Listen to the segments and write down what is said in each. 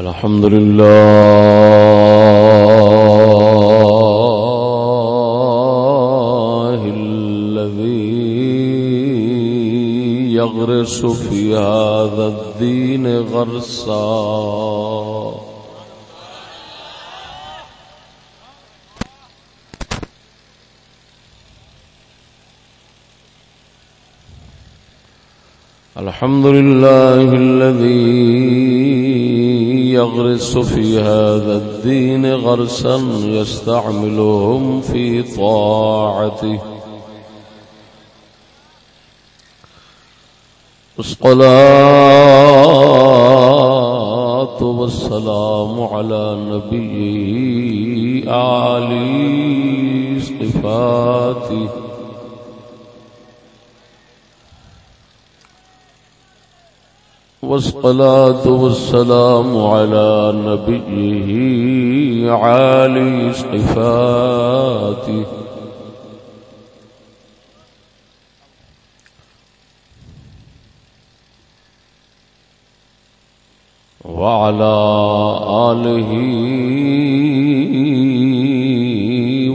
الحمد لله الذي يغرس في هذا الدين غرسا. الحمد لله الذي يغرس في هذا الدين غرسا يستعملهم في طاعته. الصلاة والسلام على نبيه أعلي صفاته. والصلاة والسلام على نبيه عالي صفاته. وعلى آله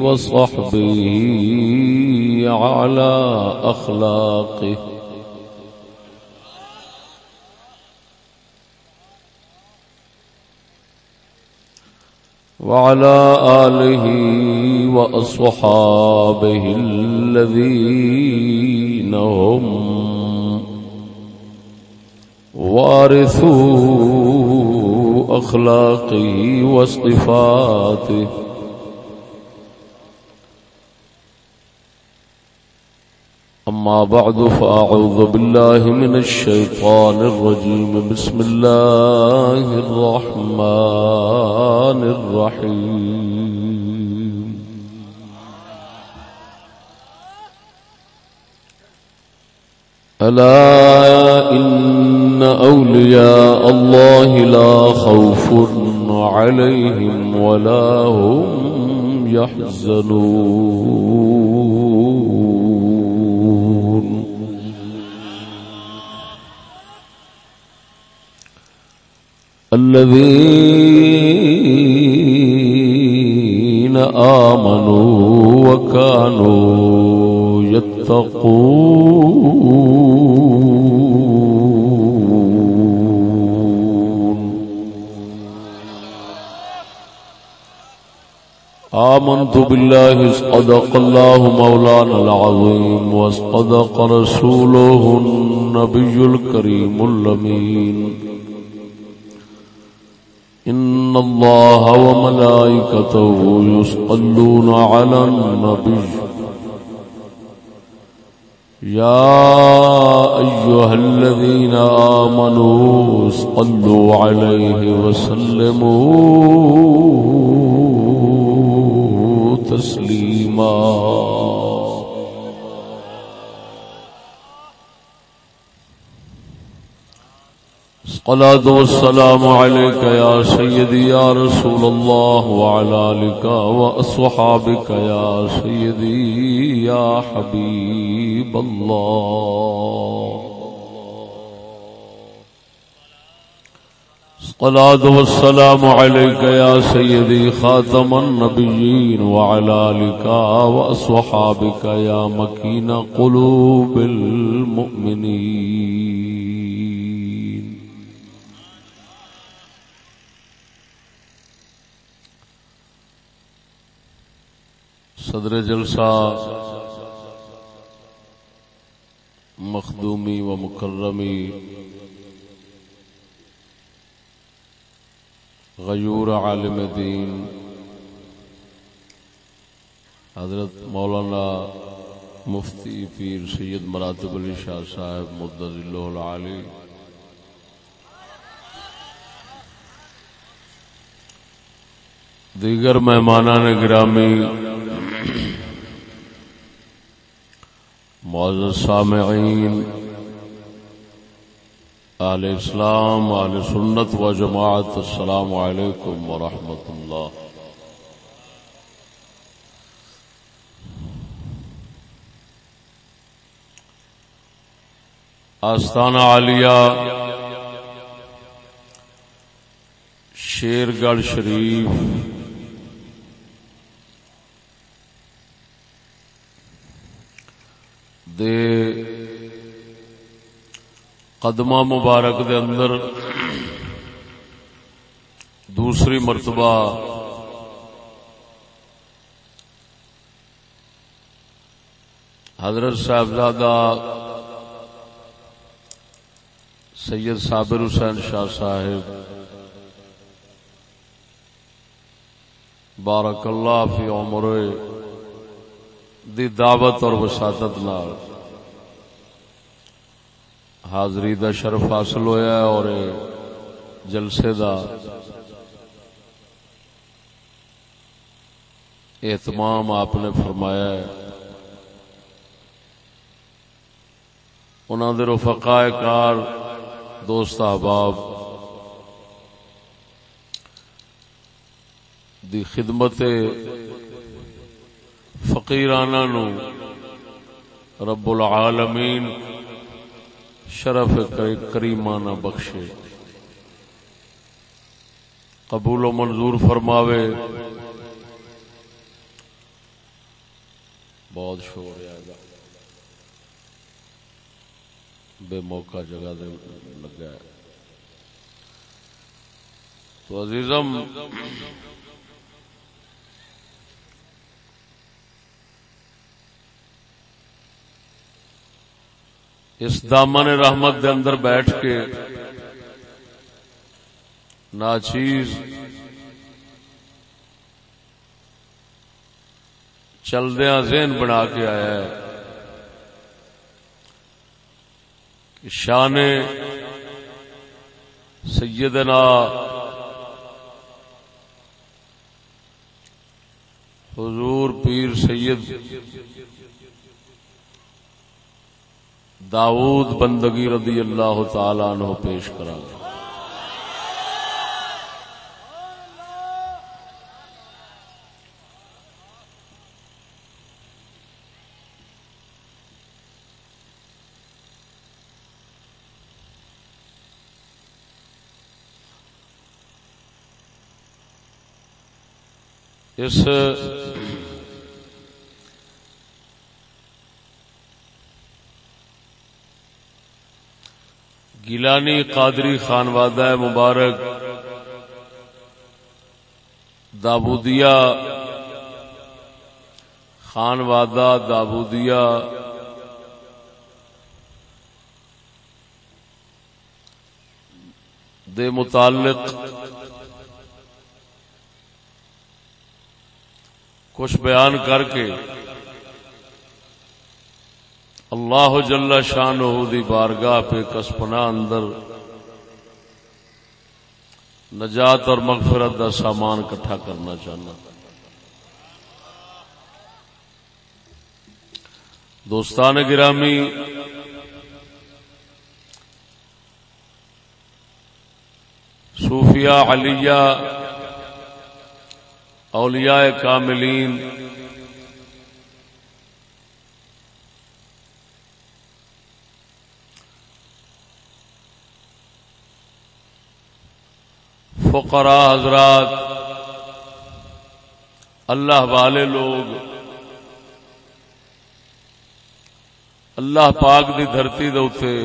وصحبه على أخلاقه. وعلى آله وأصحابه الذين هم وارثوا أخلاقه واصطفاته أما بعد فأعوذ بالله من الشيطان الرجيم. بسم الله الرحمن الرحيم. ألا إن أولياء الله لا خوف عليهم ولا هم يحزنون. الذين آمنوا وكانوا يتقون. آمنت بالله اصدق الله مولانا العظيم واصدق رسوله النبي الكريم اللمين إن الله وملائكته يسقلون على النبي. يا أيها الذين آمنوا اسقلوا عليه وسلموا تسليماً. الصلاة والسلام عليك يا سيدي يا رسول الله وعلى لك وأصحابك يا سيدي يا حبيب الله. الصلاة والسلام عليك يا سيدي خاتم النبيين وعلى لك وأصحابك يا مكين قلوب المؤمنين. صدر جلسہ، مخدومی و مکرمی، غیور عالم دین، حضرت مولانا مفتی پیر سید مراتب علی شاہ صاحب مدد اللہ العالی۔ دیگر مہمانان گرامی معزز سامعین آل اسلام، آل سنت و جماعت، السلام علیکم ورحمۃ اللہ۔ آستانہ عالیہ شیر گڑھ شریف دے قدمہ مبارک دے اندر دوسری مرتبہ حضرت صاحبزادہ سید صابر حسین شاہ صاحب بارک اللہ فی عمر دی دعوت اور وساطت نال۔ حاضری دا شرف حاصل ہویا ہے اور جلسے دا اہتمام آپ نے فرمایا ہے۔ انہوں نے رفقائے کار، دوست احباب، دی خدمت فقیرانہ نو رب العالمین شرف کریمانہ بخشے۔ قبول و منظور فرماوے۔ بہت شور ہے بے موقع جگہ دے لگا ہے۔ تو عزیزم اس دامن رحمت دے اندر بیٹھ کے ناچیز چلدیا ذہن بنا کے آیا ہے شان سیدنا حضور پیر سید داود بندگی رضی اللہ تعالی عنہ پیش کرا اس گیلانی قادری خانوادہ مبارک۔ دابودیا خانوادہ دابودیا دے متعلق کچھ بیان کر کے اللہ جل شان دی بارگاہ پہ کسپنا اندر نجات اور مغفرت دا سامان کٹھا کرنا چاہنا۔ دوستان گرامی صوفیہ علیہ، اولیاء کاملین فقراء حضرات، اللہ والے لوگ، اللہ پاک دی دھرتی دے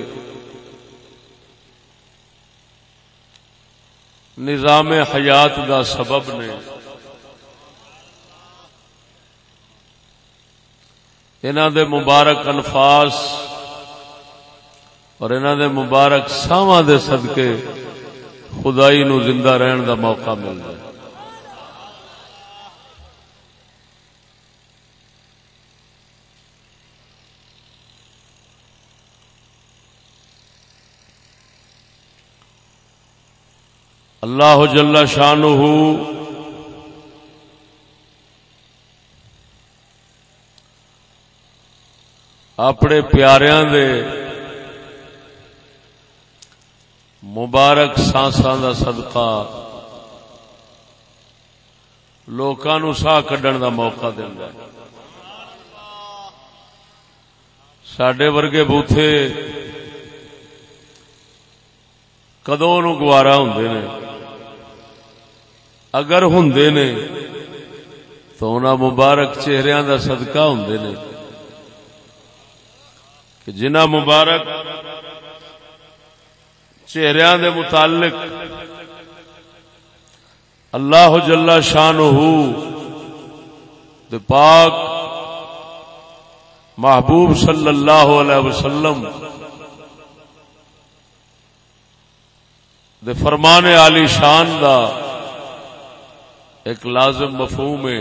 نظام حیات دا سبب نے۔ دے مبارک الفاظ اور دے مبارک ساواں دے صدقے خدائی نو زندہ رہن دا موقع مل جائے۔ اللہ جل شانہ اپنے پیاریاں دے مبارک سانساں دا صدقہ۔ لوکاں نو ساہ کڈن دا موقع دیندا ہے۔ ساڈے ورگے بوتھے کدوں نو گوارا ہوندے نے؟ اگر ہوں نے تو انہوں مبارک چہرے دا صدقہ ہوں نے۔ کہ جنہ مبارک چہرے دے متعلق۔ اللہ جل شان پاک محبوب صلی اللہ علیہ وسلم دے فرمان علی شان دا ایک لازم مفہوم ہے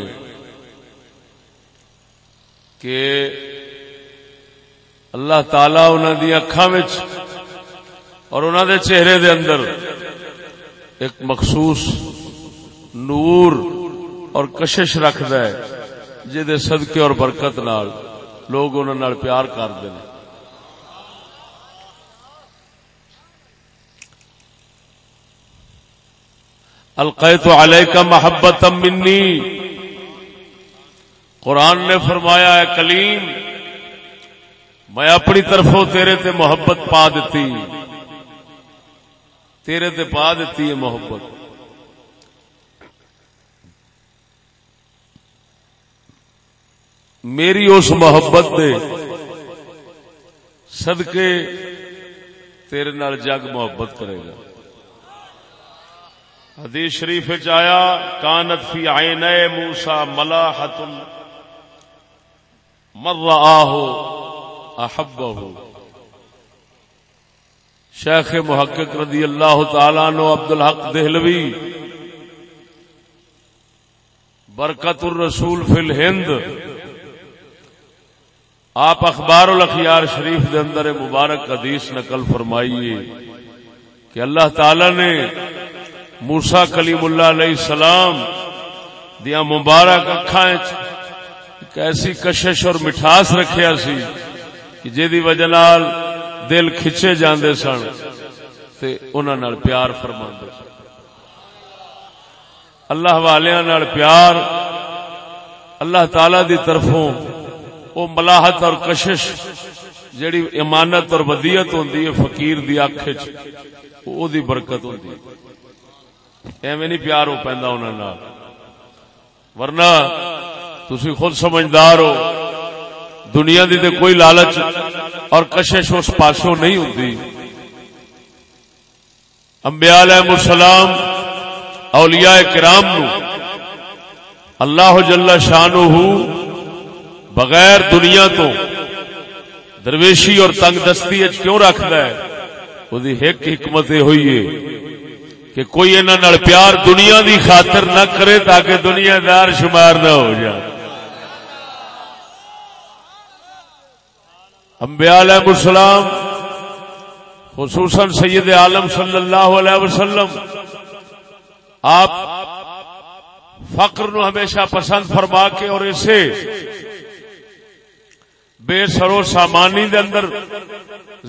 کہ اللہ تعالی انہوں دی اکھان اور انہوں دے چہرے دے اندر ایک مخصوص نور اور کشش رکھد ہے جہد صدقے اور برکت نال لوگ انہوں پیار کرتے ہیں القیت علیہ کا محبت منی۔ قرآن نے فرمایا ہے کلیم، میں اپنی طرفوں تیرے تے محبت پا دیتی۔ تیرے تے پا دیتی ہے محبت۔ میری اس محبت دے صدقے تیرے نال جگ محبت کرے گا۔ حدیث شریف آیا، کانت فی عین موسا ملا ہتن مر آہو احب شیخ محقق رضی اللہ تعالی نو عبد الحق دہلوی، برکت الرسول فی الہند، آپ اخبار الاخیار شریف دے اندر مبارک حدیث نقل فرمائیے کہ اللہ تعالی نے موسا کلیم اللہ علیہ السلام دیا مبارک اکھا ایسی کشش اور مٹھاس رکھیا سی کہ جی وجہ نال دل کھچے جاندے سن تے انہاں نال پیار فرماندے سن۔ اللہ والیاں نال پیار اللہ تعالی دی طرفوں او ملاحت اور کشش جیڑی امانت اور ودیت ہوندی ہے فقیر دی اکھ وچ او دی برکت ہوندی ہے۔ ایویں نہیں پیار ہو پہ ورنہ تھی خود سمجھدار ہو دنیا دی تے کوئی لالچ اور کشش اس پاسوں نہیں ہوتی امبیا علیہ السلام، اولیاء کرام نو اللہ جل شان بغیر دنیا تو درویشی اور تنگ دستی کیوں رکھد ہے؟ وہ ایک حکمت ہوئی ہے کہ کوئی انہوں پیار دنیا دی خاطر نہ کرے تاکہ دنیا دار شمار نہ ہو جائے۔ امبیا علیہ السلام، خصوصاً سید عالم صلی اللہ علیہ وسلم، آپ فقر نو ہمیشہ پسند فرما کے اور اسے بے سرو سامانی دے اندر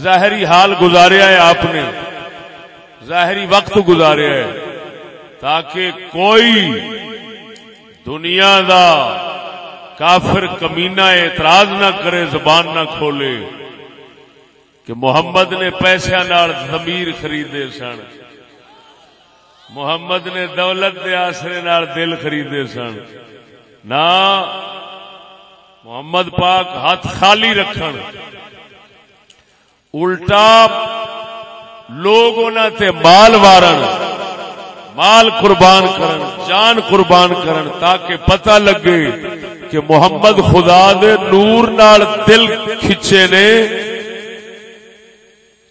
ظاہری حال گزاریا ہے آپ نے، ظاہری وقت گزارے تاکہ کوئی دنیا دا کافر کمینہ اعتراض نہ کرے، زبان نہ کھولے کہ محمد نے پیسے نال زمیر خریدے سن۔ محمد نے دولت دے آسرے نال دل خریدے سن۔ نہ محمد پاک ہاتھ خالی رکھن۔ الٹا لوگ تے مال وارن۔ مال قربان کرن، جان قربان کرن، تاکہ پتہ لگے کہ محمد خدا دے نور نال دل کھچے نے،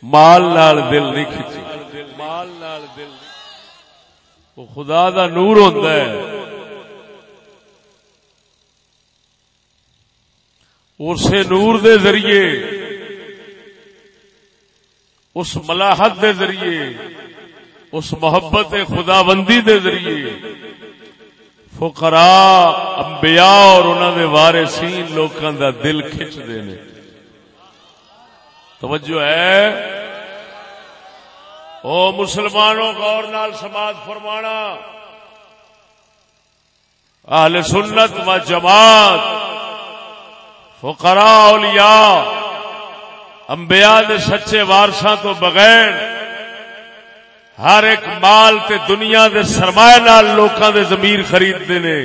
مال نال دل نہیں کھچے مال نال دل وہ خدا دا نور ہوتا ہے۔ اسے نور دے ذریعے، اس ملاحت دے ذریعے اس محبت خدا بندی دے ذریعے فقراء، انبیاء اور انہوں دے وارثین لوکاں دا دل کھچ دے نے توجہ ہے؟ او مسلمانوں، غور نال سماعت فرمانا۔ اہل سنت و جماعت، فقراء، اولیاء، انبیاء دے سچے وارساں تو بغیر ہر ایک مال تے دنیا دے سرمایہ نال لوکاں دے ضمیر خریدتے نے۔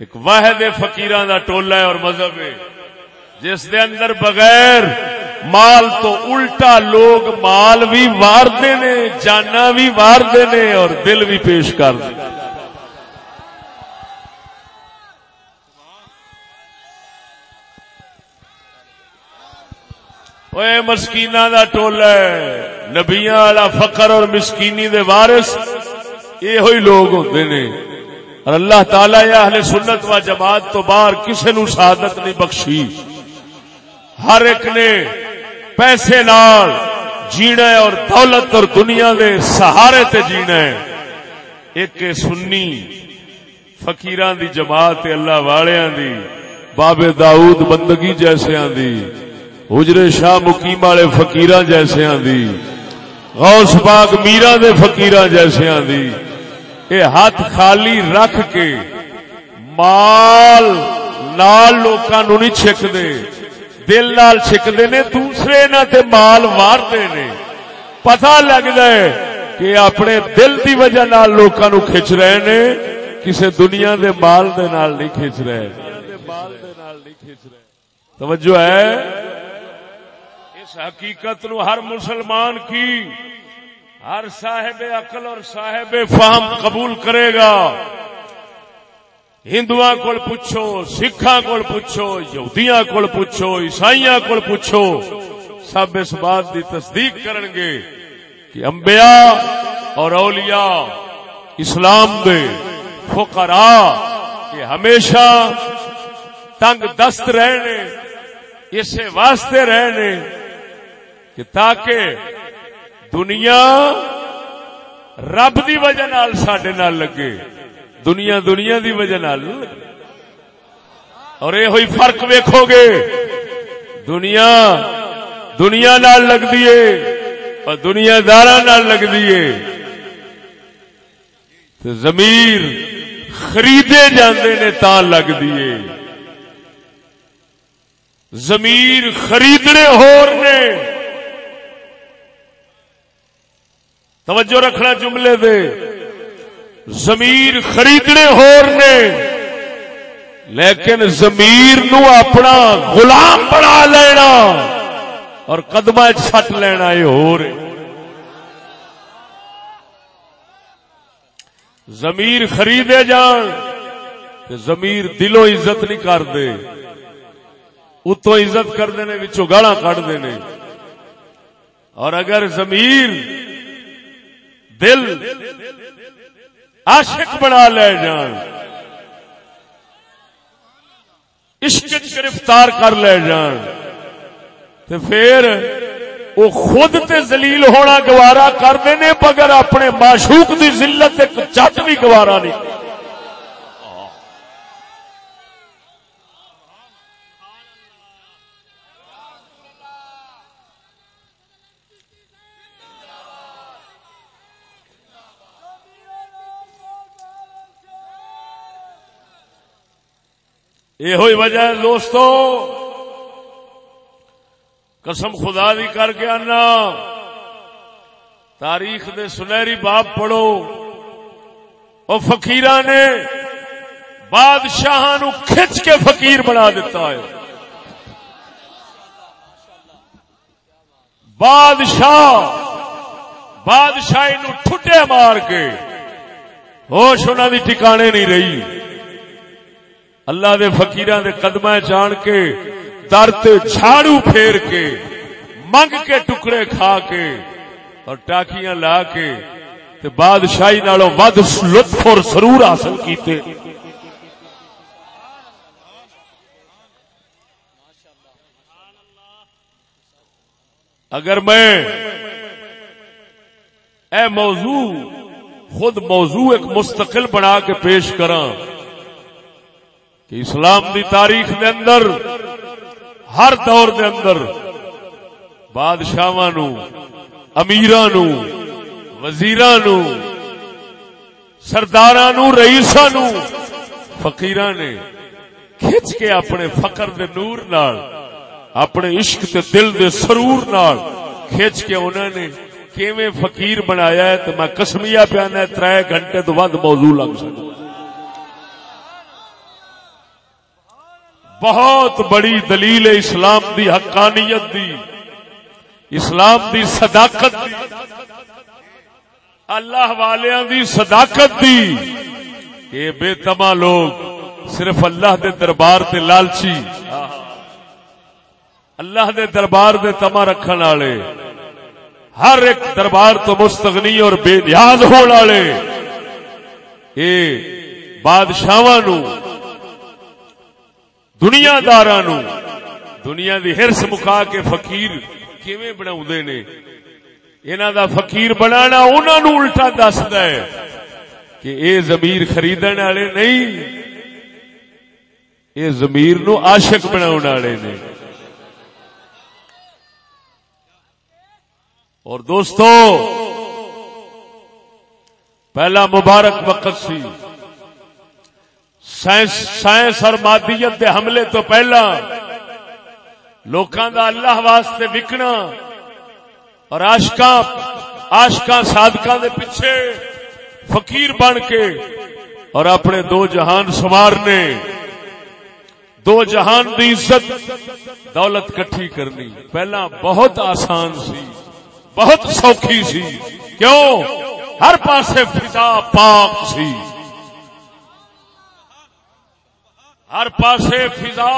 ایک واحد فقیران دا ٹولہ ہے اور مذہب ہے۔ جس دے اندر بغیر مال تو الٹا لوگ مال بھی وارتے نے جانا بھی وارتے نے اور دل بھی پیش کر دے۔ اے مسکین دا ٹولا ہے۔ نبیا والا فقر اور مسکینی دے وارث۔ یہ ہوئی لوگ ہوتے نے۔ اور اللہ تعالی یا اہل سنت و جماعت تو باہر کسی نو شہادت نہیں بخشی۔ ہر ایک نے پیسے نال جینا ہے اور دولت اور دنیا دے سہارے تے جینا ہے۔ ایک سنی فقیران دی جماعت اللہ والیاں دی، بابے داؤد بندگی جیسے دی۔ حجرے شاہ مقیم والے فکیر جیسے دی، غوث پاک میرا دے فکیر جیسے دی۔ اے ہاتھ خالی رکھ کے مال نال لوکاں نو نہیں چھک دے دل نال چھک دے نے، دوسرے نہ تے مال وارتے نے۔ پتہ لگدا ہے کہ اپنے دل دی وجہ نال لوکاں نو کھچ رہے نے، کسے دنیا دے مال دے نال نہیں کھچ رہے۔ توجہ ہے؟ اس حقیقت نو ہر مسلمان کی ہر صاحب عقل اور صاحب فہم قبول کرے گا۔ ہندو کو پوچھو سکھا کو پوچھو، یہودیاں کو پوچھو، عیسائیاں کو پوچھو، سب اس بات کی تصدیق کرن گے کہ انبیاء اور اولیاء اسلام دے فقراء کہ ہمیشہ تنگ دست رہنے، اسے واسطے رہنے کہ تاکہ دنیا رب دی وجہ نال سڈے نال لگے، دنیا دنیا دی وجہ نال اور یہ ہوئی فرق ویکھو گے، دنیا دنیا نال لگ دیے اور دنیا دار لگ دیے تو زمیر خریدے جاندے نے تا لگ دیے زمیر خریدنے ہور نے توجہ رکھنا جملے دے۔ زمیر خریدنے ہور نے، لیکن زمیر نو اپنا غلام بنا لینا اور قدم سٹ لینا یہ ہو رہے زمیر خریدے جان زمیر دلوں عزت نہیں کرتے اتو عزت کرتے ہیں گالا کھڑتے ہیں اور اگر زمیر دل عاشق بنا لے جان۔ عشق گرفتار کر لے جان۔ تو پھر وہ خود تے زلیل ہونا گوارا کرتے ہیں مگر اپنے معشوق دی ذلت ایک چٹ بھی گوارا نہیں۔ یہ ہوئی وجہ ہے دوستو، قسم خدا دی کر کے آنا تاریخ دے سنہری باپ پڑھو۔ اور فکیر نے بادشاہ نو کھچ کے فقیر بنا دیتا ہے۔ بادشاہ، بادشاہی نو ٹھٹے مار کے، ہوش انہوں دی ٹھکانے نہیں رہی۔ اللہ دے فقیران دے قدمہ جان کے، در تے جھاڑو پھیر کے، منگ کے ٹکڑے کھا کے اور ٹاکیاں لا کے تے بادشاہی نالوں ود لطف اور سرور حاصل کیتے۔ اگر میں اے موضوع، خود موضوع ایک مستقل بنا کے پیش کراں کہ اسلام دی تاریخ دے اندر، ہر دور دے اندر بادشاہ امیران وزیران سردار رئیسا نو فقیر نے کھچ کے اپنے فقر دے نور نال، اپنے عشق تے دل دے سرور نال کھچ کے انہوں نے کیویں فقیر بنایا ہے؟ تو میں کسمیا پیانا تر گھنٹے تو ود موضوع لگ سکتا بہت بڑی دلیل اسلام دی، حقانیت دی۔ اسلام دی صداقت دی۔ اللہ والیاں دی صداقت دی۔ کہ بے تما لوگ، صرف اللہ دے دربار تے لالچی۔ اللہ دے دربار دے تما رکھن والے۔ ہر ایک دربار تو مستغنی اور بے نیاز ہونے والے۔ اے بادشاہ دنیا دار دنیا دی ہرس مکا کے فقیر کیویں بنا نے؟ انہوں دا فقیر بنانا انہوں نو الٹا دسد ہے کہ اے زمیر خریدن والے نہیں، اے زمیر نو عاشق بنا والے نے۔ اور دوستو، پہلا مبارک وقت سی۔ سائنس اور مادیت کے حملے تو پہلا لوکاں دا اللہ واسطے وکنا اور آشکا آشکا سادکا دے پیچھے فقیر بن کے اور اپنے دو جہان سوارنے دو جہان دی عزت دولت کٹھی کرنی۔ پہلا بہت آسان سی، بہت سوکھی سی۔ کیوں؟ ہر پاسے فضا پاک سی۔ ہر پاسے فضا۔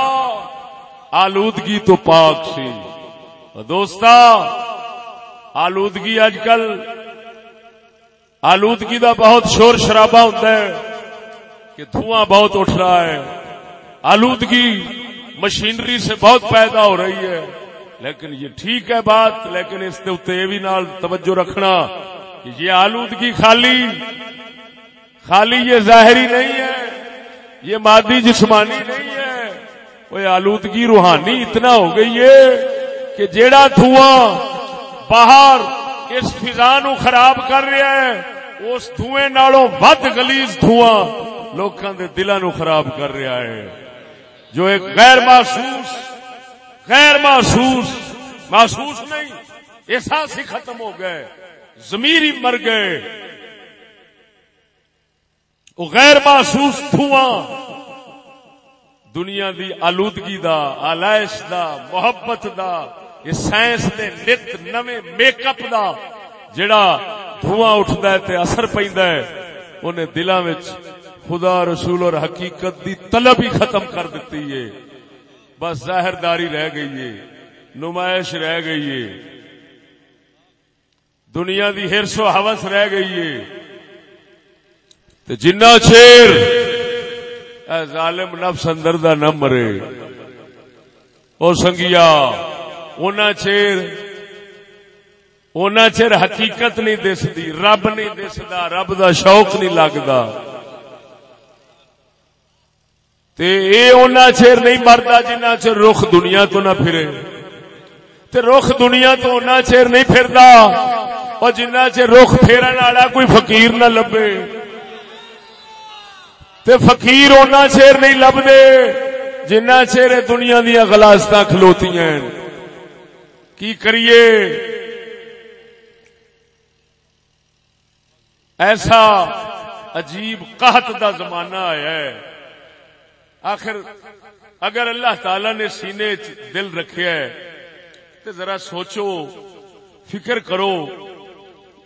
آلودگی تو پاک سی۔ دوستا آلودگی اج کل آلودگی دا بہت شور شرابا ہوتا ہے کہ دھواں بہت اٹھ رہا ہے۔ آلودگی مشینری سے بہت پیدا ہو رہی ہے۔ لیکن یہ ٹھیک ہے بات، لیکن اس کے اتنے یہ بھی نال توجہ رکھنا کہ یہ آلودگی خالی خالی یہ ظاہری نہیں ہے۔ یہ مادی جسمانی نہیں ہے۔ وہ آلودگی روحانی اتنا ہو گئی ہے کہ جیڑا دھواں باہر اس فضا نو خراب کر رہا ہے، اس دھوئیں نالوں ود گلیز دھواں لوکاں دے دلاں نو خراب کر رہا ہے۔ جو ایک غیر محسوس غیر محسوس محسوس نہیں احساس ہی ختم ہو گئے زمیر ہی مر گئے۔ وہ غیر محسوس دھواں دنیا دی آلودگی دا، آلائش دا، محبت دا، یہ سائنس دے نت نویں میک اپ دا، جڑا دھواں اٹھتا ہے تے اثر پیندا ہے، انہیں دلاں وچ خدا، رسول اور حقیقت دی طلب ہی ختم کر دیتی ہے۔ بس ظاہر داری رہ گئی ہے، نمائش رہ گئی ہے۔ دنیا دی ہرس و حوث رہ گئی ہے۔ جنا چیر اے ظالم نفس اندر دا نہ مرے۔ او سنگیا، اونا چیر اونا چیر حقیقت نہیں دستی رب نہیں دستا رب دا شوق نہیں لگتا تے اے اونا چیر نہیں مرتا جنا چیر رخ دنیا تو نہ پھرے۔ تے رخ دنیا تو اونا چیر نہیں پھردا۔ اور جنا چیر رخ پھیرن والا کوئی فقیر نہ لبے۔ تے فقیر اونا چیر نہیں لبدے جنا چیر دنیا دیا غلاست کھلوتی ہیں۔ کی کریے؟ ایسا عجیب قحط دا زمانہ آیا ہے۔ آخر اگر اللہ تعالی نے سینے دل رکھے ہے تو ذرا سوچو، فکر کرو۔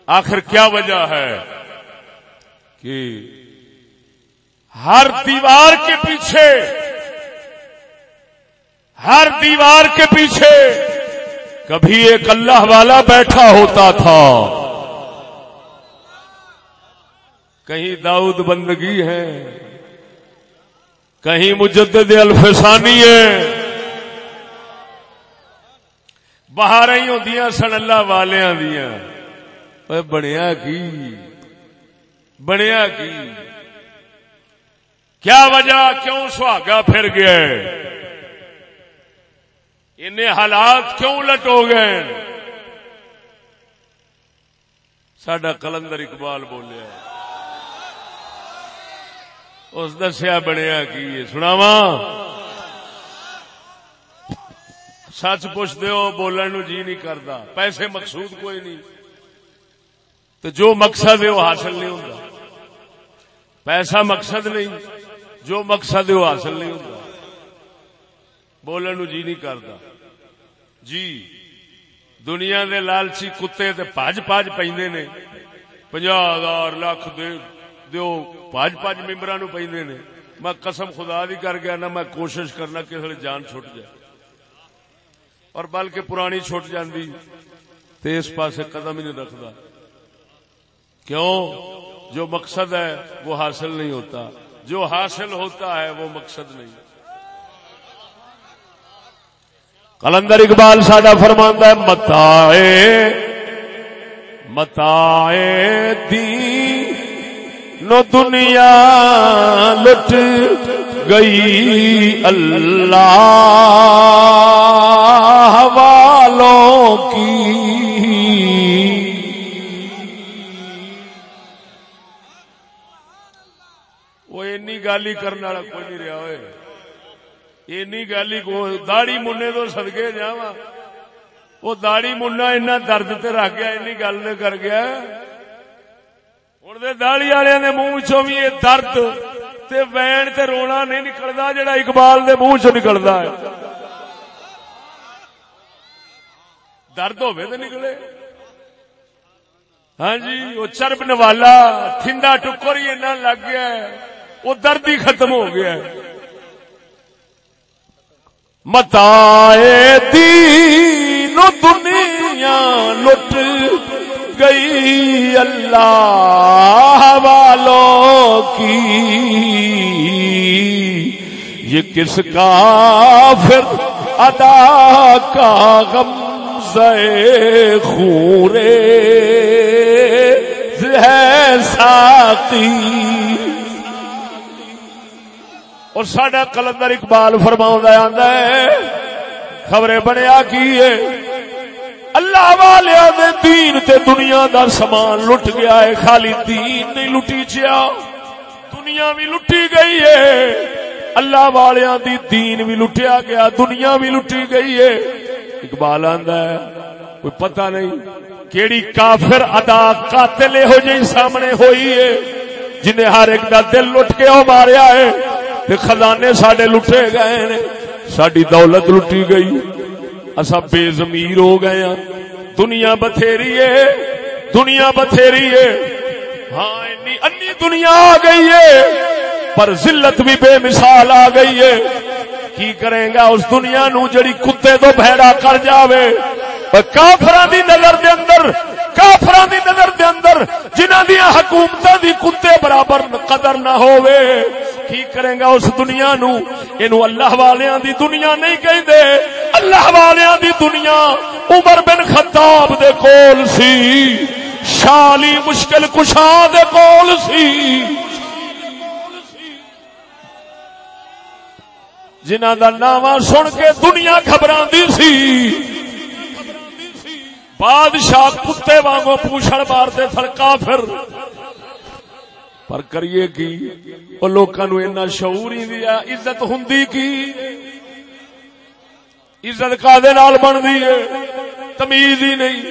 آخر کیا وجہ ہے؟ کہ ہر دیوار کے پیچھے، ہر دیوار کے پیچھے کبھی ایک اللہ والا بیٹھا ہوتا تھا۔ کہیں داؤد بندگی ہے، کہیں مجدد الفسانی ہے۔ باہر ہی ہوں سن اللہ والیاں دیا بنیا کی؟ بنیا کی؟ کیا وجہ کیوں سہاگا پھر گیا ان حالات کیوں لٹ ہو گئے؟ سڈا کلندر اقبال بولیا اس دسیا بنیا کی سناوا سچ پوچھ دو بولن نو جی نہیں کرتا۔ پیسے مقصود کوئی نہیں۔ تو جو مقصد ہے وہ حاصل نہیں ہوتا پیسہ مقصد نہیں۔ جو مقصد وہ حاصل نہیں ہوتا بولن نو جی نہیں کرتا جی دنیا دے لالچی کتے تے پاج پاج پیندے نے۔ پنجا ہزار لاکھ دے، دیو پاج پاج ممبر نو پیندے نے۔ میں قسم خدا دی کر گیا نا میں کوشش کرنا کسی جان چھٹ جائے۔ اور بلکہ پرانی چھٹ جاندی، تے اس پاسے قدم ہی نہیں رکھتا کیوں؟ جو مقصد ہے، وہ حاصل نہیں ہوتا۔ جو حاصل ہوتا ہے وہ مقصد نہیں۔ کلندر اقبال ساڈا فرماندہ ہے متا متا دی نو دنیا لٹ گئی اللہ والوں کی۔ وہ اینی گالی کرنے والا کوئی نہیں رہا ہوئے اینی گل ہی کو داڑی منہ تو سدکے جا وہ داڑی منا اینا درد تے رکھ گیا، اینی گل نے کر گیا۔ ہوں داڑی والے نے منہ چو بھی یہ درد تے وین تے رونا نہیں نکلتا جڑا اقبال دے منہ چ نکلتا ہے۔ درد ہوے تو نکلے۔ ہاں جی وہ چرب نوالا تھندا ٹکر ہی اینا لگ گیا ہے۔ وہ درد ہی ختم ہو گیا ہے۔ متا دین دنیا لٹ گئی اللہ والوں کی۔ یہ کس کا پھر ادا کا غم سے خورے۔ ہے ساقی اور سڈا کلندر اقبال فرما ہے خبریں بنیا کی ہے؟ اللہ والے دین تے دنیا دا سامان لٹ گیا ہے، خالی دین نہیں لٹی چیا دنیا بھی لٹی گئی ہے، اللہ والوں دی دین بھی لٹیا گیا، دنیا بھی لٹی گئی ہے۔ اقبال آندا ہے، کوئی پتہ نہیں کیڑی کافر ادا قاتل ہو جی سامنے ہوئی ہے، جنہیں ہر ایک دا دل لٹ کے او ماریا ہے۔ تے خزانے ساڈے لٹے گئے نے ساری دولت لٹی گئی۔ اصا بے زمیر ہو گئے ہاں۔ دنیا بتھیری ہے، دنیا بتھیری ہے۔ ہاں انی انی دنیا آ گئی ہے، پر ذلت بھی بے مثال آ گئی ہے۔ کی کریں گا، اس دنیا نو جڑی کتے تو بھڑا کر جاوے۔ کافران دی نظر دے اندر کافران دی نظر دے اندر جنہ دیا حکومتاں دی کتے برابر قدر نہ ہووے، کی کریں گا اس دنیا نو؟ اینو اللہ والیاں دی دنیا نہیں کہیں دے اللہ والیاں دی دنیا عمر بن خطاب دے کول سی، شالی مشکل کشا دے کول سی۔ جنہ دا نام سن کے دنیا گھبراندی سی۔ بادشاہ کتے وانگو پوچھڑ مارتے سن، کافر۔ پر کریے کی؟ وہ لوکاں نو اتنا شعور ہی دیا عزت ہندی کی؟ عزت کا دے نال بندی ہے؟ تمیز ہی نہیں۔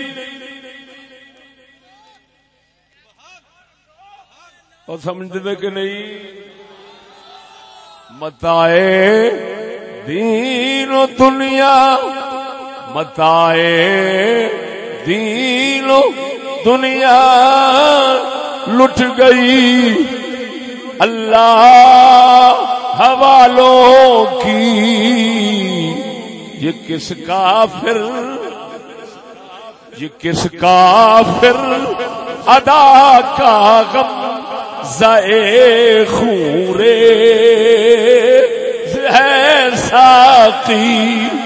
اور سمجھتے کہ نہیں؟ متائے دین و دنیا، متائے دین دنیا۔ لٹ گئی اللہ حوالوں کی۔ یہ کس کافر؟ یہ کس کافر؟ ادا کا غم، زائے خورے۔ ساقی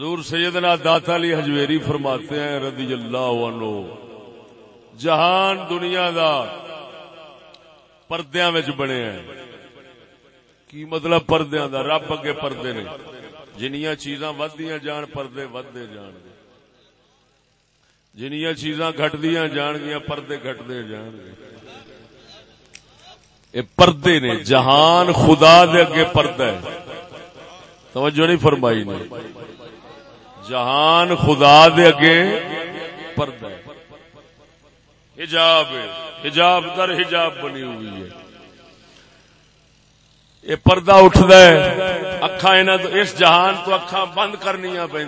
حضور سیدنا داتا علی حجویری فرماتے ہیں رضی اللہ عنہ، جہان دنیا دا پردیاں وچ بنے ہیں۔ کی مطلب پردیاں دا؟ رب اگے پردے نے۔ جنیاں چیزاں ودیاں جان، پردے ودے جان گے۔ جنیاں چیزاں گھٹدیاں جان گیا پردے گھٹدے جان گے۔ یہ پردے نے، جہان خدا دے اگے پردہ ہے۔ توجہ نہیں فرمائی نے۔ جہان خدا دے اگے پردہ ہے۔ حجاب ہے۔ حجاب در حجاب بنی ہوئی ہے۔ یہ پردہ اٹھد اکھا اس جہان تو اکھا بند کرنی پہ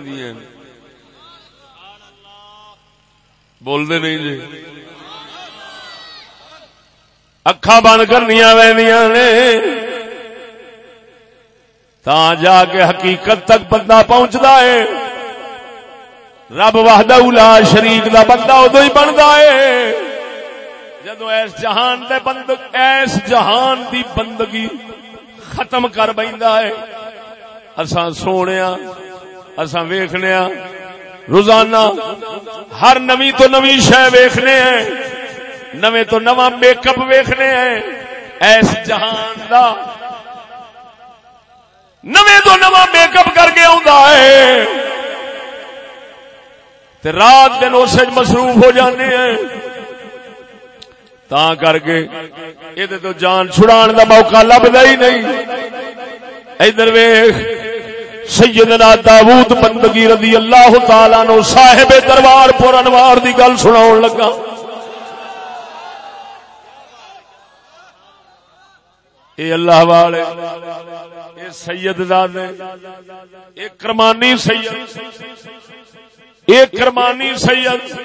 بولتے نہیں جی۔ اکھا بند کرنی پہ تا جا کے حقیقت تک بندہ پہنچتا ہے۔ رب واہدہ شریف کا بندہ ادو ہی بنتا ہے۔ جدو ایس جہان دے بند ایس جہان دی بندگی ختم کر بہندا ہے۔ اساں سونے اساں ویکھنے روزانہ ہر نوی تو نوی شے ویکھنے ہیں۔ نویں تو نواں میک اپ ویکھنے ہیں۔ ایس جہان دا نویں تو نواں میک اپ کر کے آندا ہے۔ تے رات دن اس مصروف ہو جانے ہیں۔ تا کر کے یہ تو جان چھڑان دا موقع لبدا ہی نہیں۔ ادھر ویخ سیدنا داود بندگی رضی اللہ تعالی نو صاحب دربار پور انوار دی گل سناون لگا۔ اے اللہ والے، اے سید زادے، اے کرمانی سید۔ اے کرمانی سید۔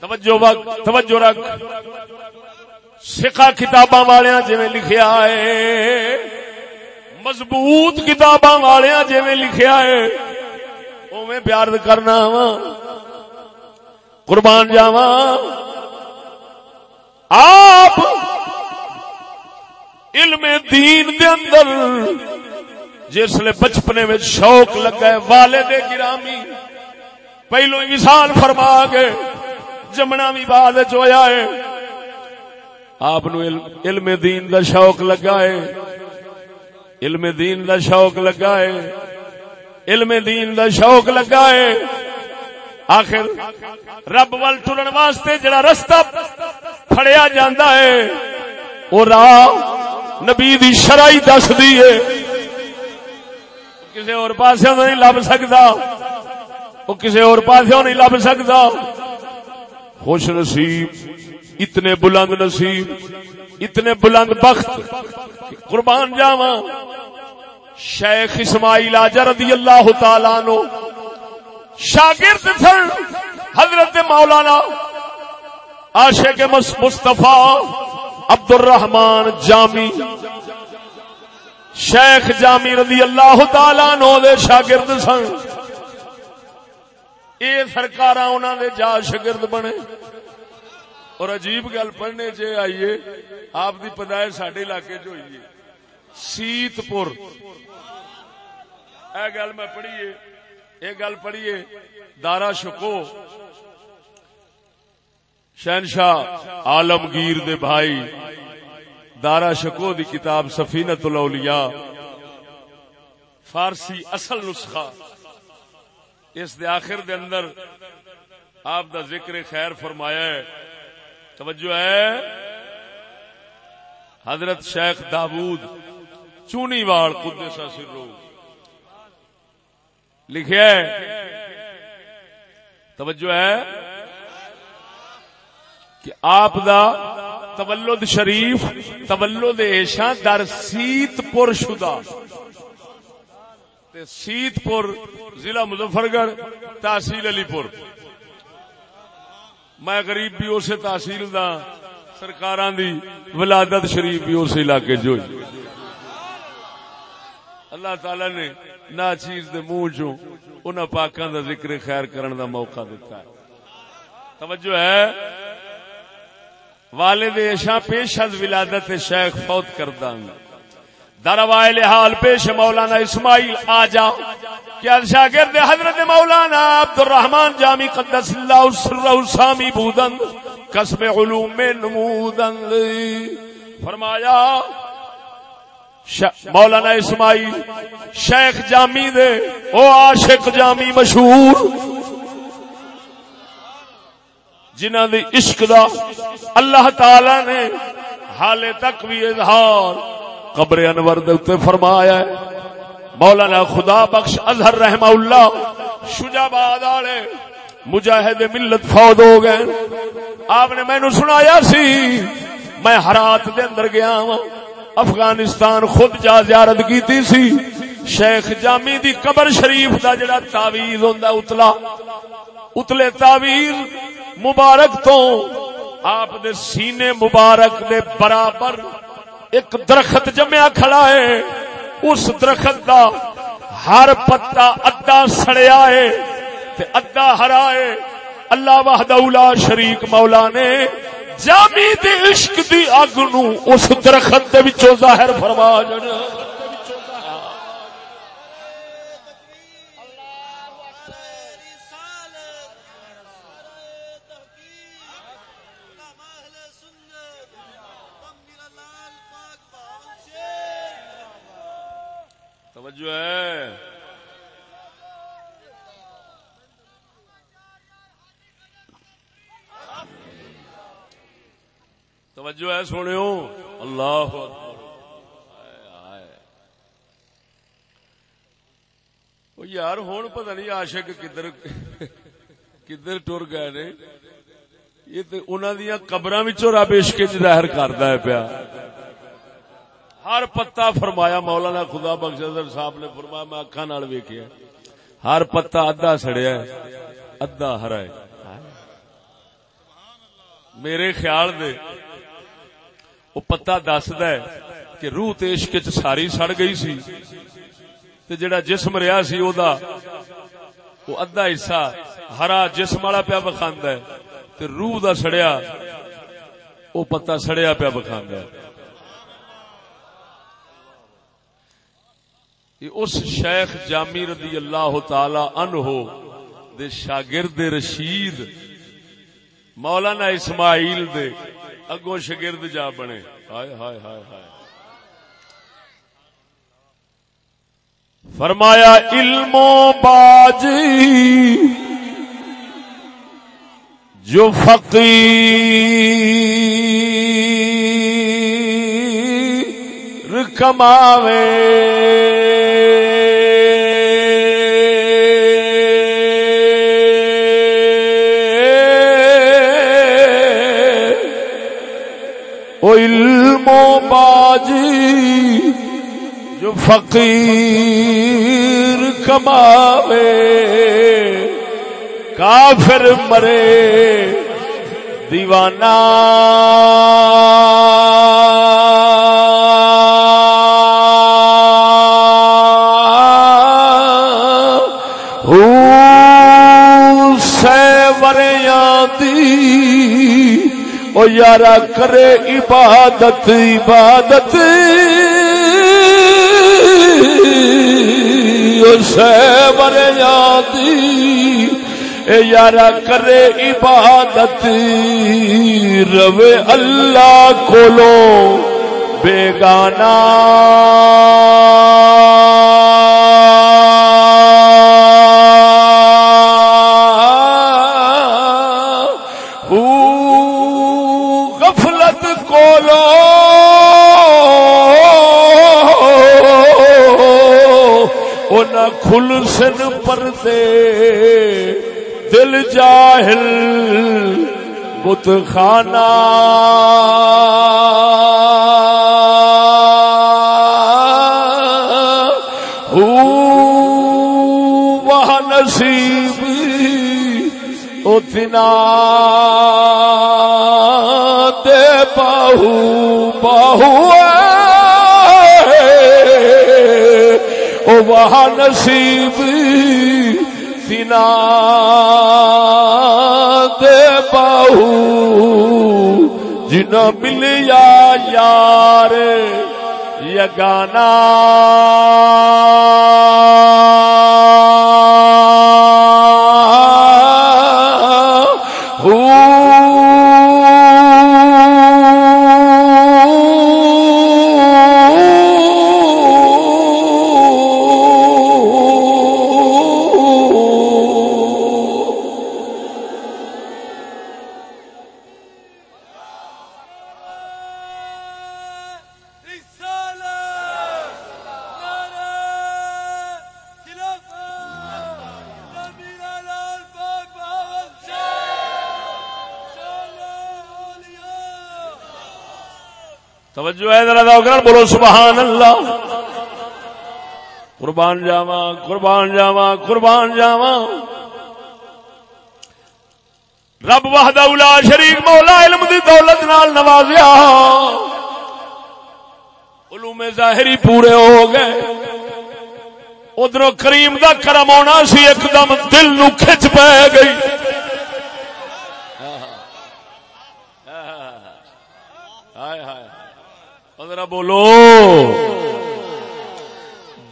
توجہ وقت توجہ رکھ۔ سکھا کتاباں والیاں جویں لکھیا ہے۔ مضبوط کتاباں والیاں جویں لکھیا ہے۔ اوویں پیار کرنا وا۔ قربان جاواں۔ آپ علم دین دے اندر جسے بچپنے میں شوق لگا ہے۔ والد گرامی پہلو مثال فرما کے جمنا بھی بعد چویا ہے۔ آپ علم دین دا شوق لگا ہے۔ علم دین دا شوق لگا ہے۔ علم دین دا شوق لگا ہے۔ آخر رب ول ٹرن واسطے جڑا رستہ پھڑیا جاندا ہے وہ راہ نبی دی شرائی دس دی ہے۔ کسی اور پاسوں نہیں لب سکتا وہ کسی اور پاسوں نہیں لب سکتا۔ خوش نصیب، اتنے بلند نصیب، اتنے بلند بخت قربان جاوا شیخ اسماعیل آجر رضی اللہ تعالی نو شاگرد سن حضرت مولانا عاشق مصطفیٰ عبد الرحمان جامی۔ شیخ جامی رضی اللہ تعالی نو دے شاگرد سن۔ یہ سرکار دے جا شگرد بنے۔ اور عجیب گل پڑھنے چ آئیے، آپ کی پیدائش سڈے علاقے چ ہوئی سیت پور اے گل میں پڑھیے یہ گل پڑھیے، دارا شکو۔ شہنشاہ عالمگیر دے بھائی، دارا شکو دی کتاب سفینت الاولیاء، فارسی اصل نسخہ۔ اس دے آخر دے اندر آپ دا ذکر خیر فرمایا ہے۔ توجہ ہے۔ حضرت شیخ داود چونی وال قدسا سرو۔ لکھیا ہے۔ توجہ ہے۔ کہ آپ دا تولد شریف، تولد ایشا در سیت پور شدہ سیت پور ضلع مظفر گڑھ، تحصیل علی پور۔ میں غریب بھی اسے تحصیل دا سرکار دی ولادت شریف بھی اس علاقے جو۔ اللہ تعالی نے نہ چیز دے منہ چو ان پاکاں دا ذکر خیر کرن دا موقع دیتا ہے۔ توجہ ہے؟ والد ایشا پیش از ولادت شیخ فوت کردہ دروائل حال پیش مولانا اسماعیل آ جا کیا شاگرد حضرت مولانا عبد الرحمان جامی قدس اللہ سرہ سامی بودند، قسم علوم میں نمودند. فرمایا مولانا اسماعیل، شیخ جامی دے، او عاشق جامی مشہور جنہ دی عشق دا اللہ تعالی نے حالے تک بھی اظہار قبر انور دے فرمایا ہے، مولانا خدا بخش اظہر رحمہ اللہ شجاباد والے مجاہد ملت فوت ہو گئے۔ آپ نے مینو سنایا سی، میں ہرات دے اندر گیا ہوں افغانستان خود جا زیارت کیتی سی۔ شیخ جامی دی قبر شریف دا جڑا تعویذ ہوندا اتلا، اتلے تعویذ مبارک تو، آپ دے سینے مبارک دے برابر ایک درخت جمیا کھڑا ہے۔ اس درخت دا ہر پتا ادا سڑیا ہے تے ادا ہرا ہے۔ اللہ وحدہ اولا شریک مولا نے جامی دے عشق دی اگ نو اس درخت دے وچوں ظاہر فرما جڑا توجہ ہے؟ توجہ ہے سونے اللہ یار ہوں پتہ نہیں آشک کدھر کدھر ٹر گئے نے۔ یہ تو انہوں دیا قبر رب عشق ظاہر کرتا ہے پیا۔ ہر پتا فرمایا مولانا خدا بخش صاحب نے فرمایا، میں اکا نال ویکیا ہر پتا ادھا سڑیا ادھا ہرا ہے۔ میرے خیال دے، وہ پتا دسد کہ روح تشک ساری سڑ گئی سی تے جڑا جسم رہا سی او دا وہ ادھا حصہ ہرا جسم والا پیا بخاند ہے تے روح دا سڑیا، وہ پتا سڑیا پیا بخاند ہے۔ اس شیخ جامی رضی اللہ تعالی عنہ دے شاگرد رشید، مولانا اسماعیل دے اگو شگرد جا بنے۔ ہائے ہائے ہائے ہائے۔ فرمایا، علم و باجی، جو فقیر کماوے۔ فقیر کماوے کافر مرے دیوانہ۔ او یارا کرے عبادت عبادت۔ سیور یادی اے یارا کرے عبادت روے اللہ کھولو بیگانہ۔ کھل سن پردے دل جاہل بت خانہ۔ نصیب اتنا دے باہو باہو رہا نصیب فنا دے بہو جنا ملیا یار یگانا توجہ بولو سبحان اللہ۔ قربان جاوا قربان جاوا قربان جاوا رب وحدہ اولا شریف مولا، علم دی دولت نال نوازیا۔ علوم ظاہری پورے ہو گئے۔ ادھر کریم دا کرم آنا سی، ایک دم دل نو کھچ پہ گئی۔ ادھر بولو۔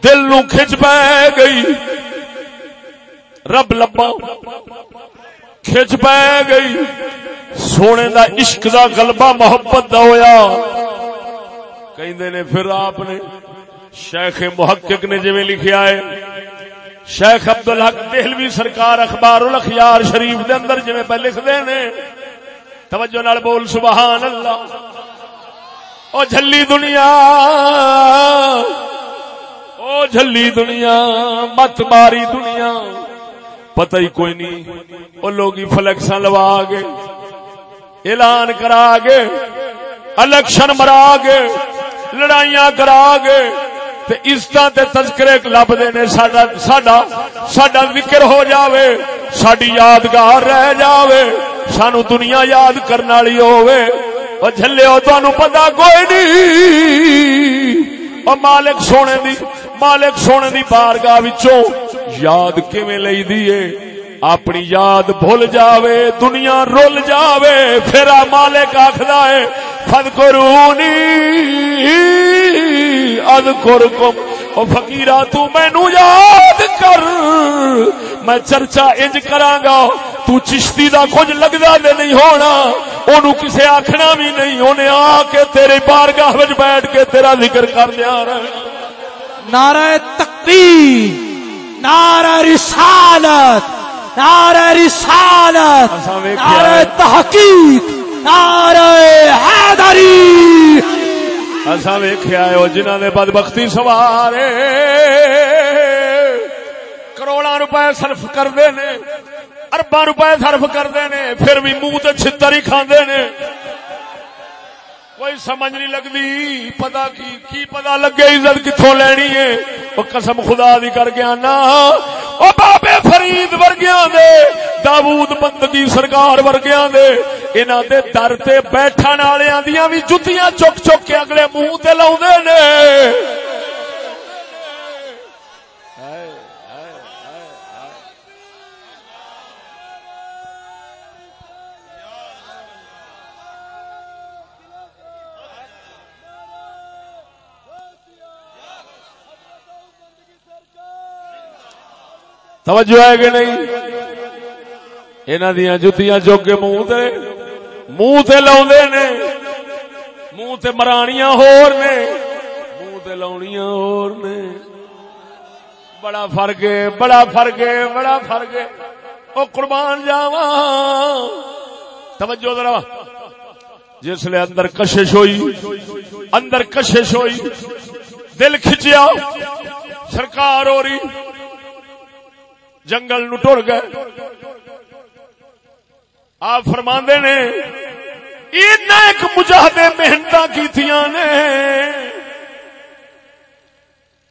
دل نو کھچ پہ گئی۔ رب لبا۔ کھچ پہ گئی۔ سونے دا عشق دا غلبہ محبت دا ہویا۔ نے پھر آپ نے شیخ محقق نے جی لکھیا ہے، شیخ عبد الحق دہلوی سرکار اخبار الاخیار شریف دے اندر جی پہ لکھ دے نے۔ توجہ نال بول، سبحان اللہ۔ او جھلی دنیا او جھلی دنیا، مت ماری دنیا۔ پتہ ہی کوئی نہیں وہ لوگ فلیکسا لوا گے، اعلان کرا گے، الیکشن مرا گے، لڑائیاں کرا گے۔ عزت تذکرے لبتے نے ذکر ہو جاوے ساری یادگار رہ جاوے۔ سانو دنیا یاد کرنے والی ہوے جلے تمہیں پتا کوئی نہیں مالک سونے دی مالک سونے دی بارگاہ یاد کیویں لئی دیے اپنی یاد بھول جاوے دنیا رول جاوے پھر مالک آخر ہے فد کرونی اد کور کم فکیرا تینو یاد کر میں چرچا انج کرانگا تو چشتی دا کچھ لگتا دے نہیں ہونا। اونوں کسے آکھنا بھی نہیں। اونے آ کے تیرے بارگاہ وچ بیٹھ کے تیرا ذکر کر دیا نعرہ تکبیر نعرہ رسالت نعرہ رسالت نعرہ تحقیق نعرہ حیدری۔ اصا ویخیا جنہ نے بد بختی سوارے کروڑا روپے صرف کرتے نے اربا روپے صرف کرتے نے، پھر بھی منہ چھتر ہی کھاندے نے۔ کوئی سمجھ نہیں لگتی پتا کی کی پتا لگے عزت کتوں لینی ہے؟ وہ قسم خدا دی کر گیا نا وہ بابے فرید ورگیا دے داود بندگی سرکار ورگیا دے۔ انہوں دے در تے بیٹھن والوں دیا بھی جتیاں چک چک کے اگلے منہ تے لاؤ نے۔ توجہ ہے کہ نہیں؟ انہوں دیا جتیاں چوک کے منہ تے منہ تے لاؤ نے، منہ تے مرانیاں ہور نے، منہ تے لاؤنیاں ہور نے۔ بڑا فرق ہے، بڑا فرق ہے، بڑا فرق ہے۔ او قربان جاوا توجہ ذرا، جس لیے اندر کشش ہوئی، اندر کشش ہوئی، دل کھچیا، سرکار ہو رہی۔ جنگل نو ٹر گئے۔ آپ فرما نے، اتنا ایک مجاہدے محنت کی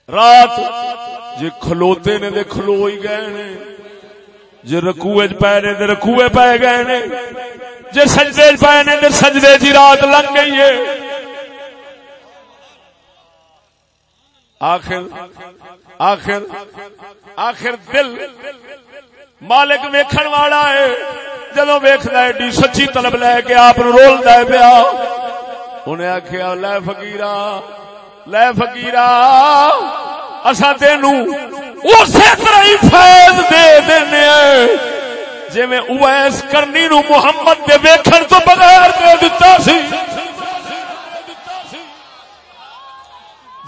رات جی کھلوتے نے دے کھلو ہی گئے نے جی رکوے پے نے دے رکوے پے گئے نے جی سجدے پے نے دے سجدے جی رات لنگ گئی ہے۔ آخر آخر آخر دل مالک ویکھن والا ہے۔ جدو ویخ ایڈی سچی طلب لے کے آپ رول دے پیا۔ انہیں آخیا لے فکیرا لے فکیرا اصا تین اسی طرح ہی فیض دے دینے جی اویس کرنی نو محمد دے ویکھن تو بغیر دے دیتا سی۔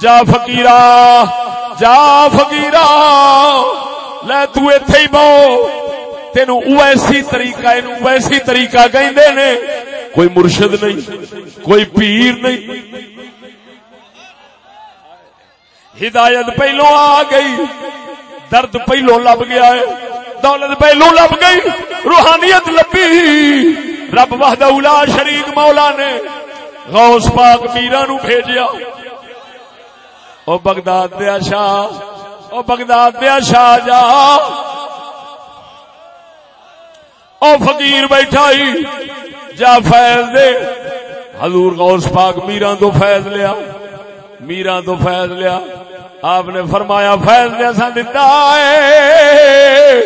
جا فکیرا جا فکیرا لے تو ایتھے ہی بہو تینو ویسی طریقہ ویسی طریقہ کہندے نے کوئی مرشد نہیں کوئی پیر نہیں ہدایت پہلو آ گئی درد پہلو لب گیا ہے دولت پہلو لب گئی روحانیت لبی رب وحدہ اولا شریک مولا نے غوث پاک میرا نو بھیجیا او بغداد دیا شاہ او بغداد دیا شاہ جا۔ او فقیر بیٹھائی جا فیض دے۔ حضور غوث پاک میرا تو فیض لیا میرا تو فیض لیا۔ آپ نے فرمایا، فیض لیا سا دتا ہے،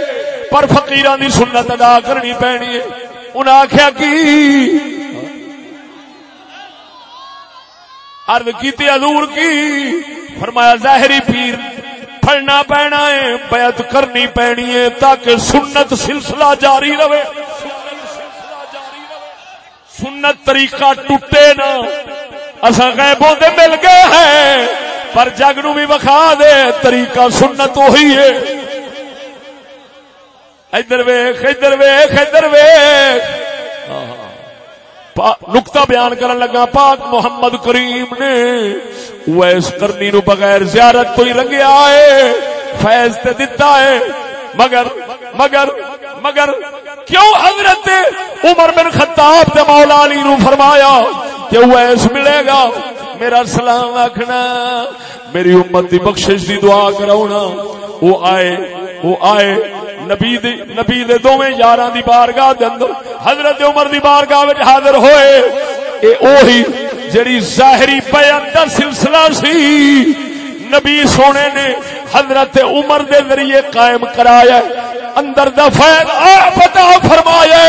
پر فقیران دی سنت ادا کرنی پینی ہے۔ انہیں آخیا کی؟ عرض کی حضور کی، فرمایا ظاہری پیر پڑنا پینا ہے، بیعت کرنی پینی ہے، تاکہ سنت سلسلہ جاری رہے۔ سنت طریقہ ٹوٹے نا اصا غیبوں دے مل گئے ہیں، پر جگ نو بھی وکھا دے، طریقہ سنت وہی ہے۔ ادھر ویخ ادھر ویخ ادھر ویخ نکتا بیان کرن لگا، پاک محمد کریم نے ویس کرنی نو بغیر زیارت تو ہی رنگیا ہے فیض تے دتا ہے، مگر مگر مگر کیوں حضرت عمر بن خطاب تے مولا علی نو فرمایا کہ ویس ملے گا؟ میرا سلام آخنا میری امت دی بخشش دی دعا کراؤنا۔ وہ آئے وہ آئے نبی دی نبی دے دوویں یاراں دی بارگاہ دے اندر حضرت عمر دی بارگاہ وچ حاضر ہوئے۔ اے اوہی جڑی ظاہری بیان دا سلسلہ سی۔ نبی سونے نے حضرت عمر دے ذریعے قائم کرایا اندر دا فیض آپ عطا فرمایا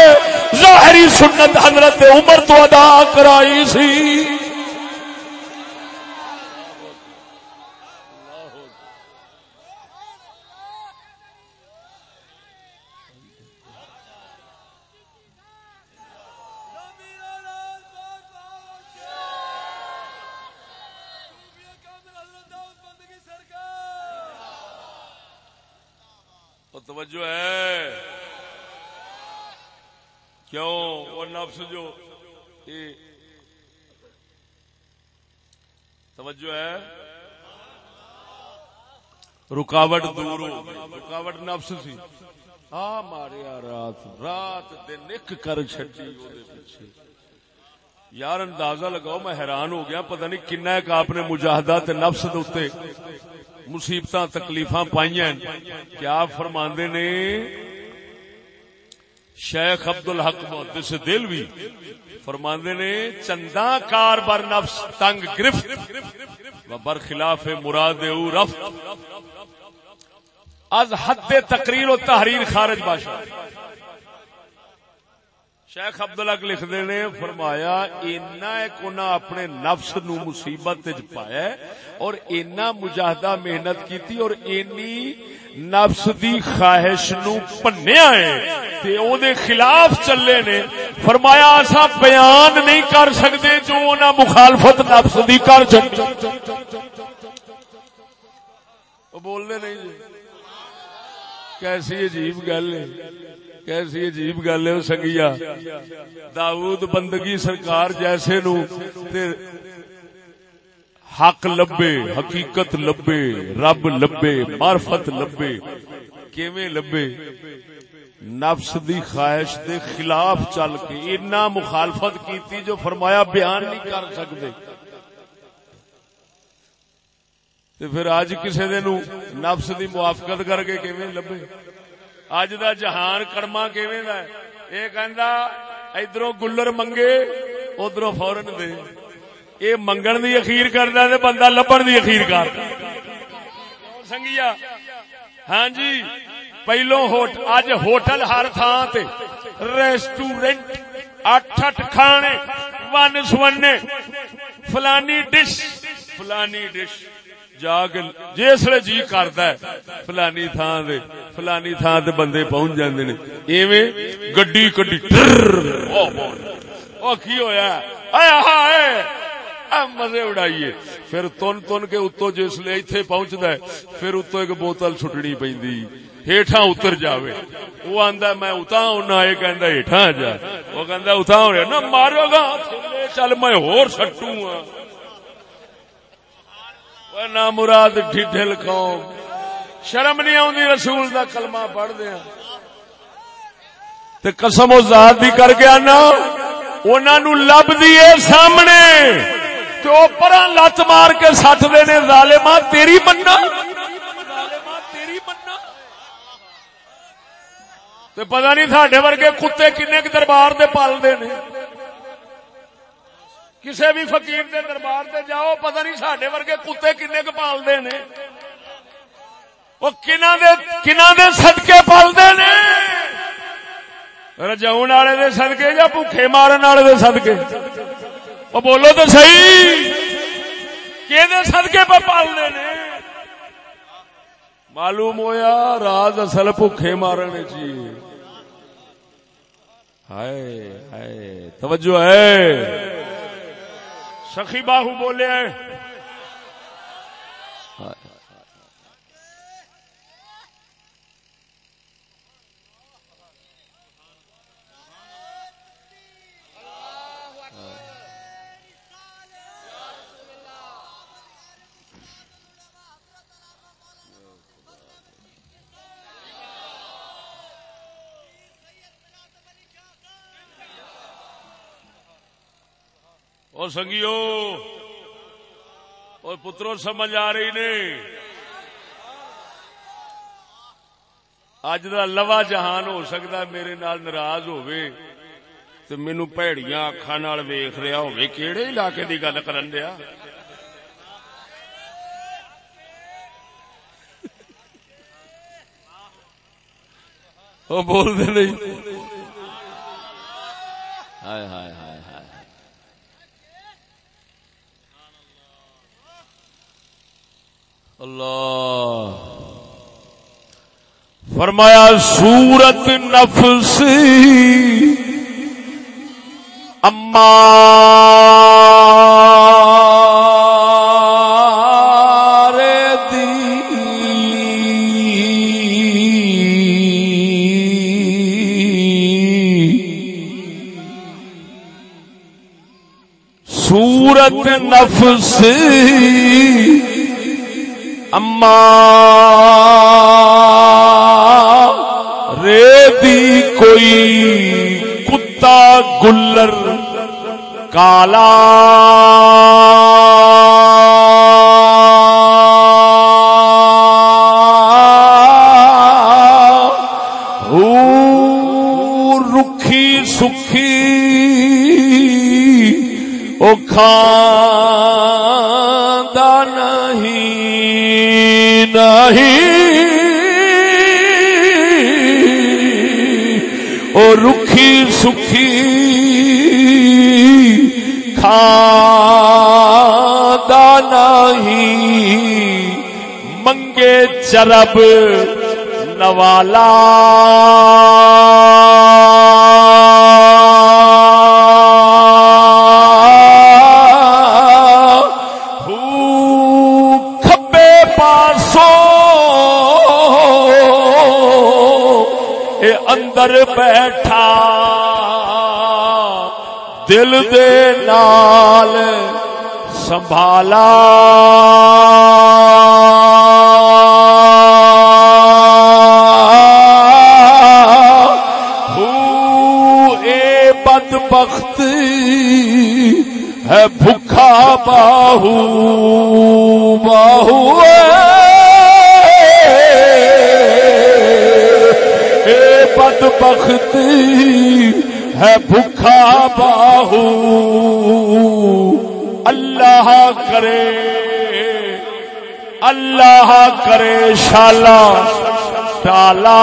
ظاہری سنت حضرت عمر تو ادا کرائی سی۔ توجہ ہے۔ کیوں؟ وہ نفس جو توجہ ہے۔ رکاوٹ دور ہو رکاوٹ نفس سی۔ آ ماریا رات۔ رات دن ایک کر چڈی پیچھے۔ یار اندازہ لگاؤ، میں حیران ہو گیا، پتہ نہیں کن ایک آپ نے مجاہدہ نفس دے مصیبت تکلیف پائی کیا فرما نے؟ شیخ ابد الحق محدث دل بھی فرما نے چندہ کار بر نفس تنگ گرفت بر خلاف مراد رف از حد تقریر و تحریر خارج باشا شیخ ابد الگ لکھتے نے فرمایا، اینا ایک اپنے نفس نو مصیبت پایا اور اینا مجاہدہ محنت کیتی اور اینی نفس دی خواہش نو پنیا ہے تے او دے خلاف چلے نے۔ فرمایا ایسا بیان نہیں کر سکتے جو انہاں مخالفت نفس دی کر سکتے بولنے نہیں جی۔ کیسی عجیب گل ہے۔ کیسی عجیب گل ہے سنگیا۔ داود بندگی سرکار جیسے نو حق لبے، حقیقت لبے، رب لبے، معرفت لبے۔ کیویں لبے؟ نفس دی خواہش دے خلاف چل کے اتنا مخالفت کیتی جو فرمایا بیان نہیں کر سکتے تے پھر اج کسی دن نفس دی موافقت کر کے کیویں لبے؟ اج دا جہان کڑما کہ ادھر گلر منگے ادھر فورن دے۔ یہ منگن دی اخیر کرتا بندہ لبن دی اخیر کر۔ سنگیا ہاں جی پہلو اج ہوٹل ہر تھان تے ریسٹورینٹ اٹھ اٹھ کھانے، ون سونے فلانی ڈش فلانی ڈش۔ جا کے جسے جی کرتا ہے فلانی تھان دے فلانی تھان تے بندے پہنچ جاندے نے ایویں گڈی کڈی او کی ہویا اے ہائے مزے اڑائیے پھر تن تن کے اتو جس لے ایتھے پہنچدا ہے پھر اتو ایک بوتل چھٹنی پیندی ہیٹھاں اتر جاوے وہ آندا میں اتا ہونا اے کہندا ہیٹھاں جا وہ کہندا اتا ہو نہ مارو گا چل میں ہور سٹوں ہاں نہ مراد ڈھل قوم۔ شرم نہیں آتی رسول دا کلمہ پڑھ دیا ہاں۔ تے قسم و ذات بھی کر گیا نا انہوں لب دیے سامنے۔ تو پر لت مار کے سٹ دے نے ظالما تیری مننا۔ پتا نہیں سڈے ورگے کتے کنے دربار دے پالتے نے۔ کسی بھی فقیر دے دربار دے جاؤ، پتہ نہیں سڈے ورگے کتے کنے ک پالتے نے۔ وہ دے سدکے پالتے نے۔ رجاؤ والے دے سدکے یا بھوکے مارن والے دے سدکے وہ بولو تو صحیح۔ کہ سدکے پہ پالتے نے؟ معلوم ہویا راز اصل بھوکے مارنے چاہیے ہائے ہائے، توجہ ہے۔ سخی باہو بولے اور سنگیو اور پترو سمجھ آ رہی نے۔ اج کا لوا جہان ہو سکتا میرے نال ناراض ہوئے تو مینو پیڑیاں اکھان ویخ رہا ہوئے کہڑے علاقے کی گل کرن دیا؟ وہ بولتے نہیں۔ ہائے ہائے ہائے۔ اللہ فرمایا سورت نفس اما سورت نفس اما رے دی کوئی کتا گلر کالا رکھی سکھی او اور منگے چرب نوالا اندر بیٹھا۔ دل دے نال سنبھالا۔ ہے بھوکا باہو باہو پت پختی ہے بھوکا باہو۔ اللہ کرے اللہ کرے شالا ٹالا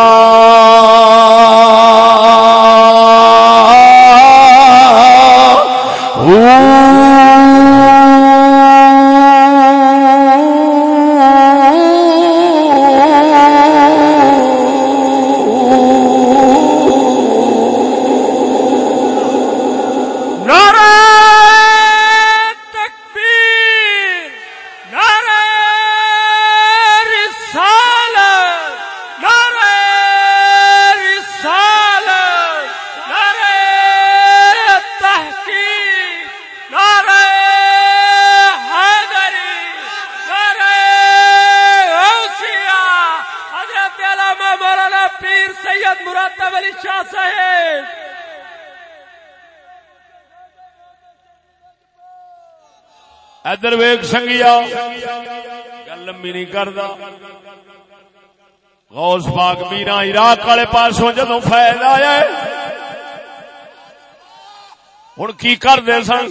ادھر ویگ سنگیا، گل لمبی نہیں کرتا غوث پاک میرا عراق والے پاسوں جدو فائد آیا ہوں کی کر دے سن؟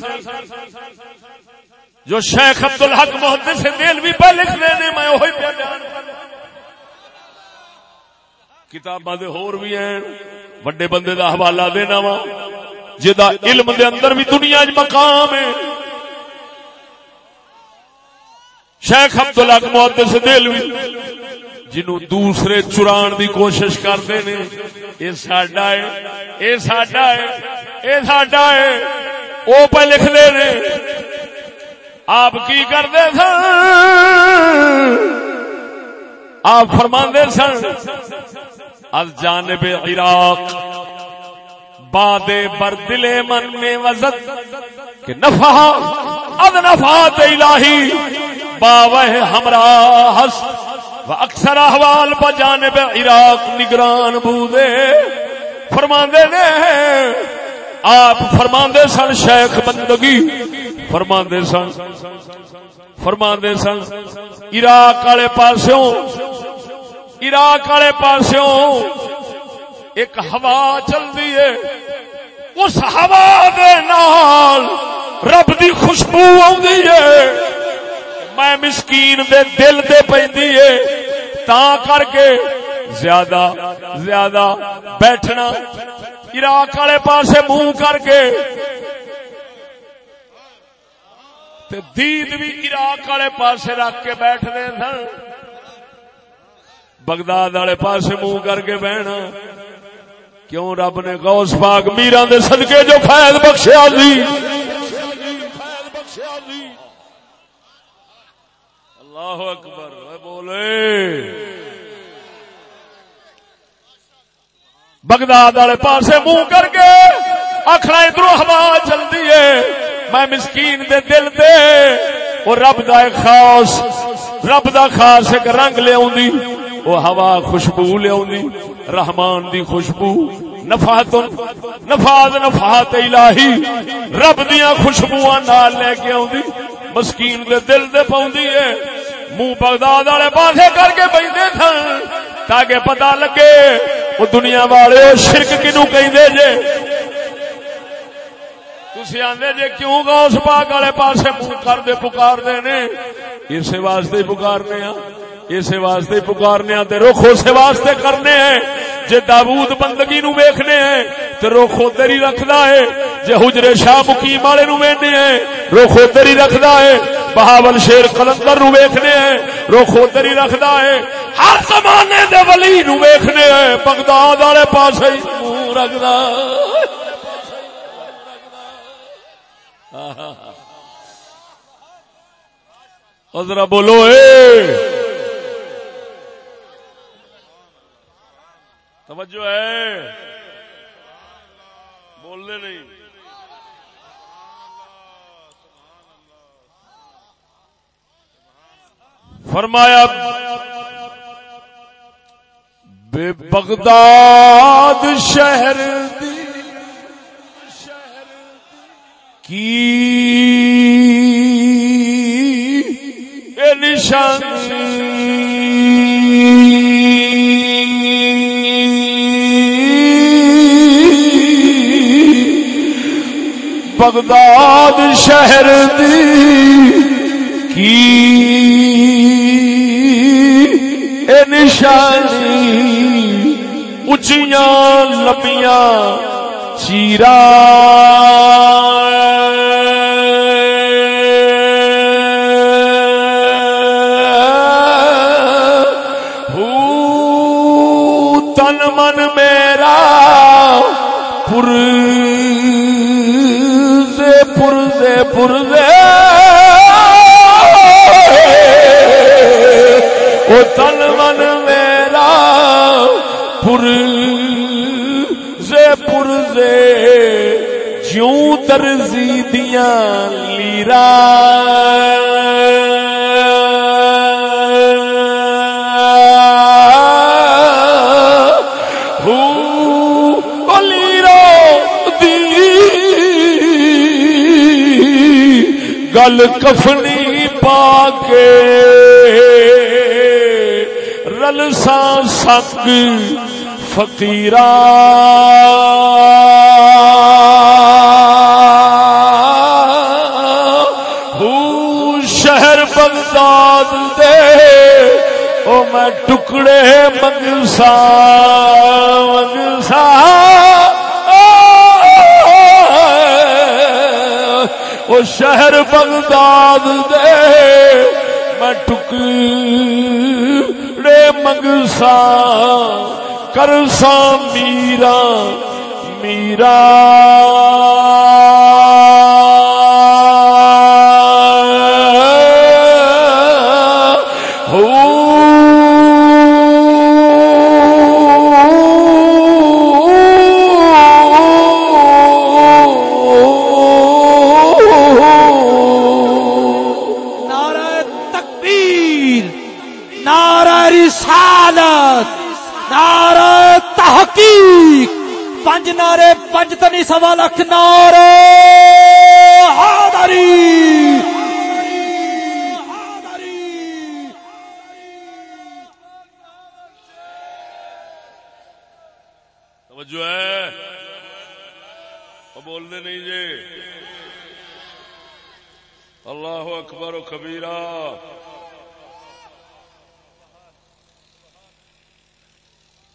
جو شیخ ابد الحق محدث سے دل بھی پہ لکھ نے میں وہی پہ کتاباں دے ہور بھی ہیں، وڈے بندے دا حوالہ دینا وا جدا علم دے اندر بھی دنیا چ مقام ہے۔ شیخ ابد الحق محدث دل بھی جنو دوسرے چران دی کوشش کرتے نے یہ ساڈا ہے، یہ ساڈا ہے، یہ ساڈا ہے، وہ پہ لکھتے نے آپ کی کرتے سن؟ آپ فرما سن؟ از جانب عراق۔ باد بر دل من میں وزد، کہ نفع اد نفات الہی باوہ ہمراہ ہست۔ اکثر احوال پا جانب عراق نگران بودے۔ فرماندے نے، آپ فرماندے سن شیخ بندگی۔ فرماندے سن فرماندے سن، عراق والے پاسوں، عراق والے پاسوں ایک ہوا چلتی ہے۔ اس ہوا دے نال رب دی خوشبو آدھی ہے۔ میں مسکین دے دل دے پی تا کر کے زیادہ زیادہ بیٹھنا، عراق والے پاسے منہ کر کے۔ دید بھی عراق والے پاسے رکھ کے بیٹھتے سن بغداد والے پاسے منہ کر کے بہنا کیوں رب نے غوث پاک میرا دے صدقے جو خیر بخشیا دی اللہ اکبر بولے۔ بغداد والے پاسے منہ کر کے آخر ادھر ہوا چلتی ہے۔ میں مسکین دے دل دے۔ وہ رب دا خاص، رب دا خاص ایک رنگ لیا وہ ہوا خوشبو لیا رحمان دی خوشبو۔ نفات نفات نفات الہی۔ رب دیا خوشبو نال لے کے آدھی مسکین دے دل دے پاؤں ہے۔ منہ بغداد والے پاسے کر کے بہتے سن تاکہ پتا لگے، وہ دنیا والے شرک کنو کہ جے۔ تھی آدھے جے کیوں گا اس پاک والے پاسے منہ کر دے پکار دے نے؟ اسی واسطے ہی پکارنے ہاں۔ اسی واسطے ہی پکارنے ہاں رخ اسے واسطے کرنے ہیں۔ جے داود بندگی نو ویکھنے ہیں تے رخ ادھر ہی رکھدا ہے۔ جے حجرے شاہ مقیم والے نو ویکھنے ہیں، رخ ادھر ہی رکھدا ہے۔ بہاول شیر کلندر نو ویکھنے ہیں، رخ ادھر ہی رکھدا ہے۔ ہر زمانے دے ولی نو ویکھنے ہیں۔ بغداد والے پاسے ہی منہ رکھدا ذرا بولو اے! توجہ ہے۔ بولنے نہیں۔ فرمایا بے بغداد شہر کی نشان۔ بغداد شہر دی کی اے نشانی اچیاں لمبیاں چیرا پور پورزے پورزے وہ تن من میرا پور سے پورزے جوں ترزی دیا لیرا۔ گل کفنی پا کے۔ رلسا سک فقیرہ شہر بغداد دے او میں ٹکڑے منگسا۔ شہر بغداد دے میں ٹکڑے منگسا کرسا میرا میرا پنج نعرے، پنج تنی سوا لکھ نعرہ حاضری۔ توجہ ہے۔ بولنے نہیں جی۔ اللہ اکبر و کبیرہ۔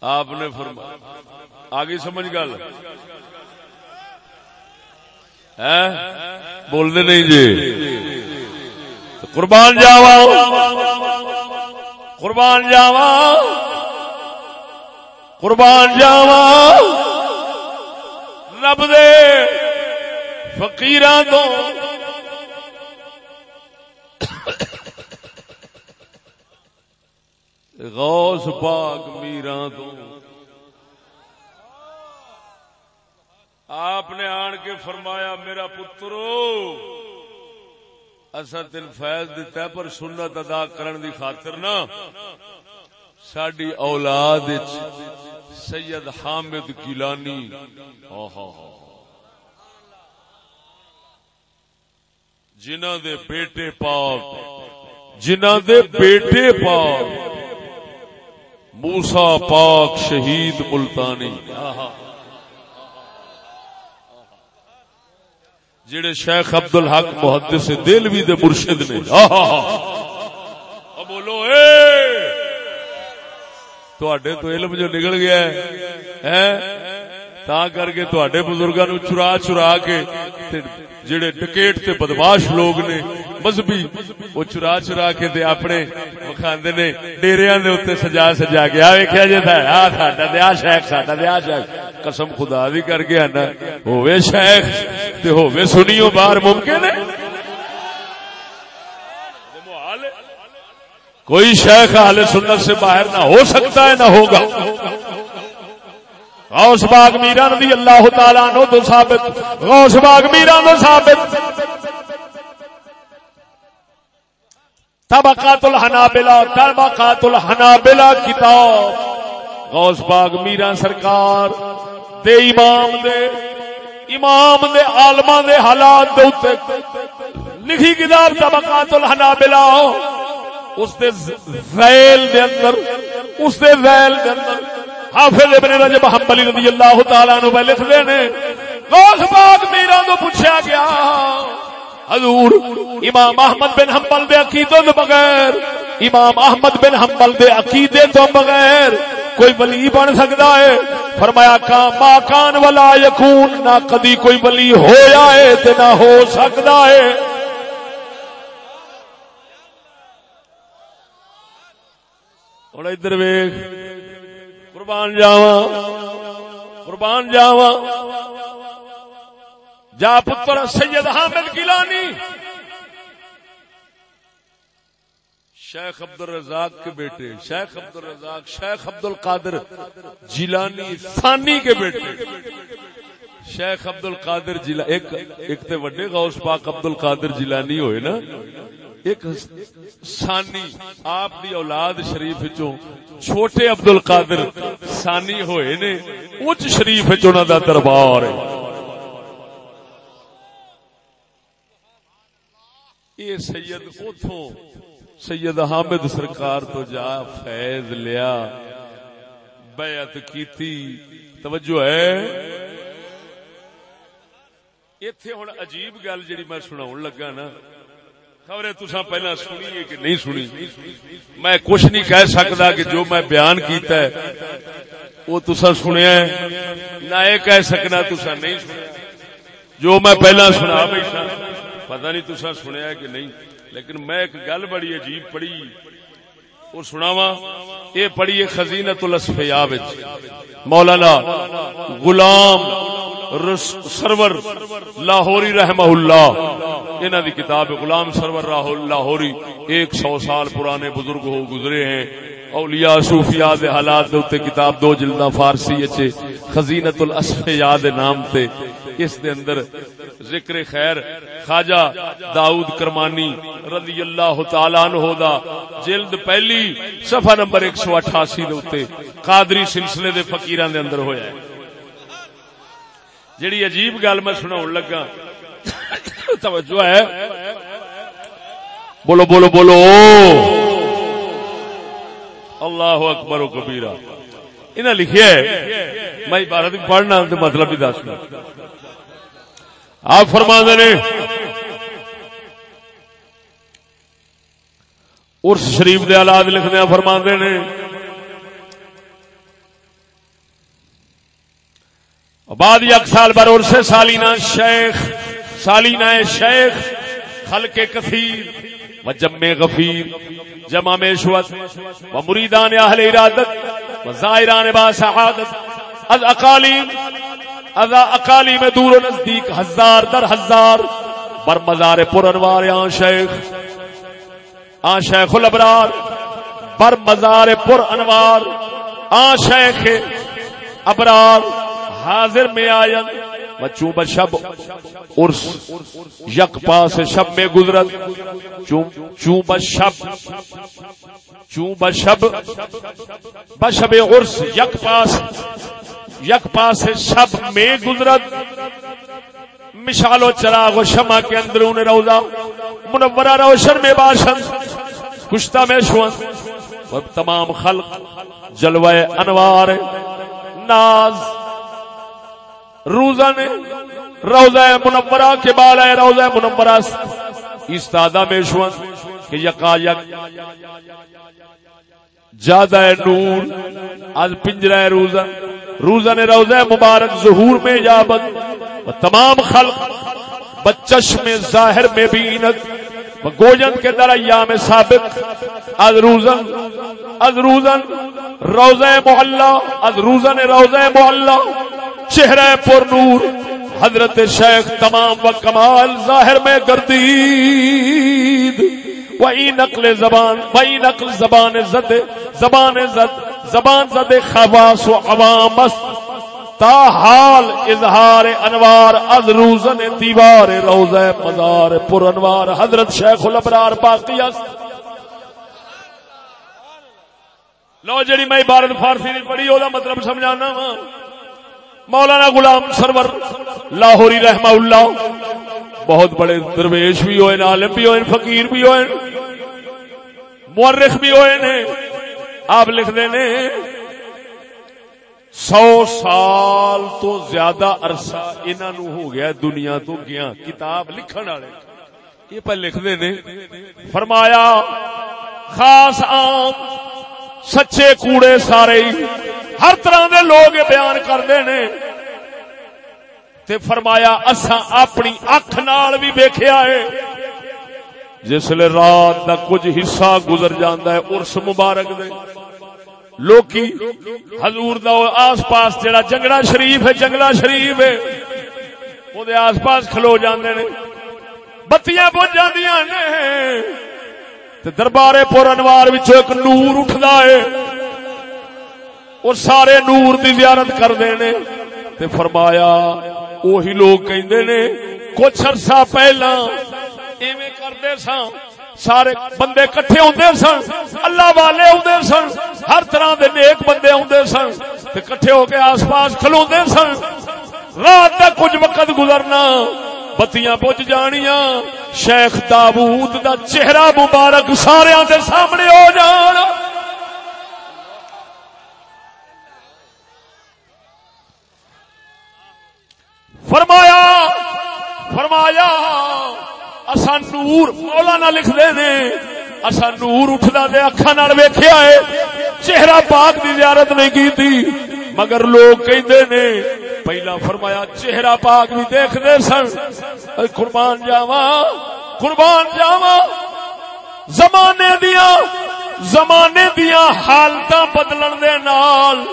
آپ نے فرما آگے سمجھ گل۔ ہے بولنے نہیں جی۔ قربان جاوا۔ قربان جاوا۔ قربان جاوا۔ رب دے فقیراں تو غوث پاک میران تو. آپ نے آن کے فرمایا، میرا پترو اصا تین فیض دیتا ہے، پر سنت ادا کرن دی خاطر نا، ساڈی اولاد سید حامد گیلانی جنہ دے بیٹے پاک جنہ دے بیٹے پاک موسا پاک شہید ملتانی۔ جڑے شیخ عبد الحق محدث دلوی دے مرشد نے۔ بولو، اے! تو علم جو نکل گیا ہے تا کر کے تڈے بزرگا نو چرا چرا کے جڑے ڈکیٹ تے بدماش لوگ نے مذہبی وہ چرا چرا کے دے اپنے وکھاندے نے ڈیریاں دے اوتے سجا سجا کے آ ویکھیا جے تھا آ ساڈا دیا شیخ ساڈا دیا شیخ قسم خدا دی کر کے نا ہوے شیخ تے ہوے سنیو باہر ممکن ہے کوئی شیخ اہل سنت سے باہر نہ ہو سکتا ہے نہ ہوگا غوث باغ میرا رضی اللہ تعالیٰ نو تو ثابت، غوث باغ میرا نو ثابت۔ طبقات الحنابلہ طبقات الحنابلہ کتاب۔ غوث باغ میرا سرکار دے امام دے امام دے عالماں دے حالات دے اوتے لکھی کتاب طبقات الحنابلہ۔ اس دے ذیل دے اندر، اس دے ذیل دے اندر۔ حافظ ابن رجب حنبلی رضی اللہ تعالی عنہ پہ لکھ دے نے غوث پاک میرا تو پوچھا گیا، حضور امام احمد بن حنبل دے عقیدے تو بغیر، امام احمد بن حنبل دے عقیدے تو بغیر کوئی ولی بن سکتا ہے؟ فرمایا کا ما کان ولا یکون، نہ کدی کوئی ولی ہویا ہے تے نہ ہو سکتا ہے۔ ہوں، ادھر ویخ قربان جاوا قربان جاوا جا پتر سید حامد گیلانی۔ شیخ عبد الرزاق کے بیٹے، شیخ عبد الرزاق شیخ عبد القادر جیلانی ثانی کے بیٹے۔ شیخ عبد القادر جیلا، ایک ایک تے وڈے غوث پاک عبد القادر جیلانی ہوئے نا۔ ایک سانی آپ دی اولاد شریف چوں چھوٹے عبد القادر سانی ہوئے نے اچ شریف چوں دا دربار ہے۔ یہ سید اتوں سید حامد سرکار تو جا فیض لیا، بیعت کیتی، توجہ ہے۔ ایتھے ہوں عجیب گل جڑی میں سنا لگا نا۔ خبریں تسا پہلا سنی کہ نہیں سنی؟ میں کچھ نہیں کہہ سکتا کہ جو میں بیان کیتا ہے، وہ تسا سنیا ہے۔ نہ یہ کہہ سکنا تسا نہیں سنیا۔ جو میں پہلا سنا بیٹھا، پتہ نہیں تسا سنیا کہ نہیں۔ لیکن میں ایک گل بڑی عجیب پڑھی۔ وہ سناوا یہ پڑھی خزینت الاسفیا مولانا غلام سرور لاہوری رحمہ اللہ۔ انہوں دی کتاب غلام سرور لاہوری ایک سو سال پرانے بزرگ ہو گزرے ہیں۔ اولیاء صوفیاء دے حالات دے کتاب دو جلدہ فارسی اچھے خزینت الاسفیا دے نام تے۔ اس دے اندر ذکر خیر خواجہ داؤد کرمانی رضی اللہ تعالی عنہ دا جلد پہلی صفحہ نمبر 188 دے اوتے قادری سلسلے دے فقیراں دے اندر ہویا ہے۔ جڑی عجیب گل میں سناون لگا، توجہ ہے۔ بولو بولو بولو۔ اللہ اکبر و کبیرہ۔ انہیں لکھیا ہے، میں عبارت پڑھنا مطلب بھی دسنا آپ فرما نے ارس شریف دے آلات لکھنے فرما نے بعد یک سال بر ارس سالینا شیخ سالینا شیخ، خلق کثیر، و جم غفیر، جمع میں شوت و مریدان اہل ارادت، و زائران با سعادت، از اقالیم ادا اکالی میں دور و نزدیک ہزار در ہزار بر مزار پر انوار آن شیخ آن شیخ الابرار، بر مزار پر انوار آن شیخ ابرار، حاضر میں آئین، بچوں بشب ارس یک پاس شب میں گزرت، چوں بشب چوں بشب بشب ارس یک پاس یک پاس شب میں گزرت مشال و چراغ و شمع کے اندرون روزہ منورہ روشن میں باشن کشتہ میں شون و تمام خلق جلوہ انوار۔ ناز۔ روزہ نے روزہ منورہ کے بالائے روزہ منورہ استادہ میں شون کہ یقا یک زیادہ نور آج پنجرہ روزہ۔ روزہ نے روزہ مبارک ظہور میں جابت و تمام خلق بچش میں ظاہر میں بھی انت و گوجن کے در ایام ثابت از روزن از روزن روزہ محلہ، از روزن روزہ محلہ، چہرہ پر نور، حضرت شیخ تمام و کمال ظاہر میں گردید۔ وہی نقل زبان وہی نقل زبان زد زبان زد زبان زد خواص و عوام است تا حال اظہار انوار از روزن دیوار روزہ مزار پر انوار حضرت شیخ الابرار باقی است۔ لو جڑی میں عبارت فارسی نہیں پڑھی وہ مطلب سمجھانا وا۔ مولانا غلام سرور لاہوری رحمہ اللہ، بہت بڑے درویش بھی ہوئے عالم بھی ہوئے، فقیر بھی ہوئے، مورخ بھی ہوئے آپ لکھ نے سو سال تو زیادہ عرصہ انہوں ہو گیا دنیا تو گیا کتاب لکھن والے۔ یہ پہ لکھ نے فرمایا، خاص عام، سچے کوڑے سارے ہر طرح دے لوگ بیان کرتے نے تے فرمایا، اساں اپنی اکھ نال بھی ویکھیا ہے۔ جسل رات کا کچھ حصہ گزر جاندہ ہے ارس مبارک دے۔ لوکی حضور دا آس پاس جڑا جنگلہ شریف ہے، جنگلہ شریف ہے۔ وہ دے آس پاس کھلو جاندے نے۔ بتیاں بج جاندیاں نے۔ تے دربارے پور انوار وچ ایک نور اٹھدا ہے۔ اور سارے نور دی زیارت کردے نے۔ تے فرمایا وہی لوگ کہندے نے، کچھ عرصہ پہلا ایویں کرتے سن سارے بندے کٹھے ہوندے سن، اللہ والے ہوندے سن، ہر طرح دے نیک بندے ہوندے سن، تے کٹھے ہو کے آس پاس کھلوندے سن۔ رات کا کچھ وقت گزرنا، بتیاں بج جانیاں، شیخ داود دا چہرہ مبارک سارے دے سامنے ہو جان۔ فرمایا فرمایا اصا نور مولا لکھ دے نے۔ اصا نور اٹھدا دے اکھا نال ویکھیا ہے۔ چہرہ پاک دی زیارت نہیں کی تھی مگر لوگ کہندے نے، پہلا فرمایا، چہرہ پاک بھی دیکھ دے سن قربان جاوا قربان جاوا زمانے دیا زمانے دیا حالت بدلن دے نال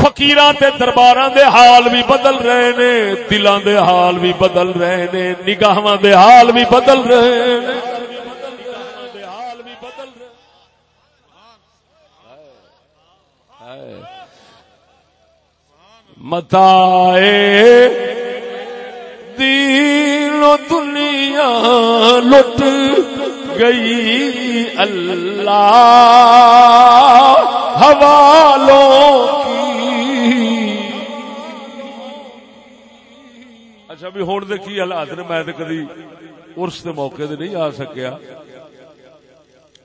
فقیران تے درباراں دے حال بھی بدل رہے نے، دلاں دے حال بھی بدل رہے نے نگاہاں دے حال بھی بدل رہے نے۔ متا دین و دنیا لٹ گئی اللہ، حوالوں اچھا بھی ہوں کی حالات نے؟ میں کدی ارس کے موقع نہیں آ سکیا۔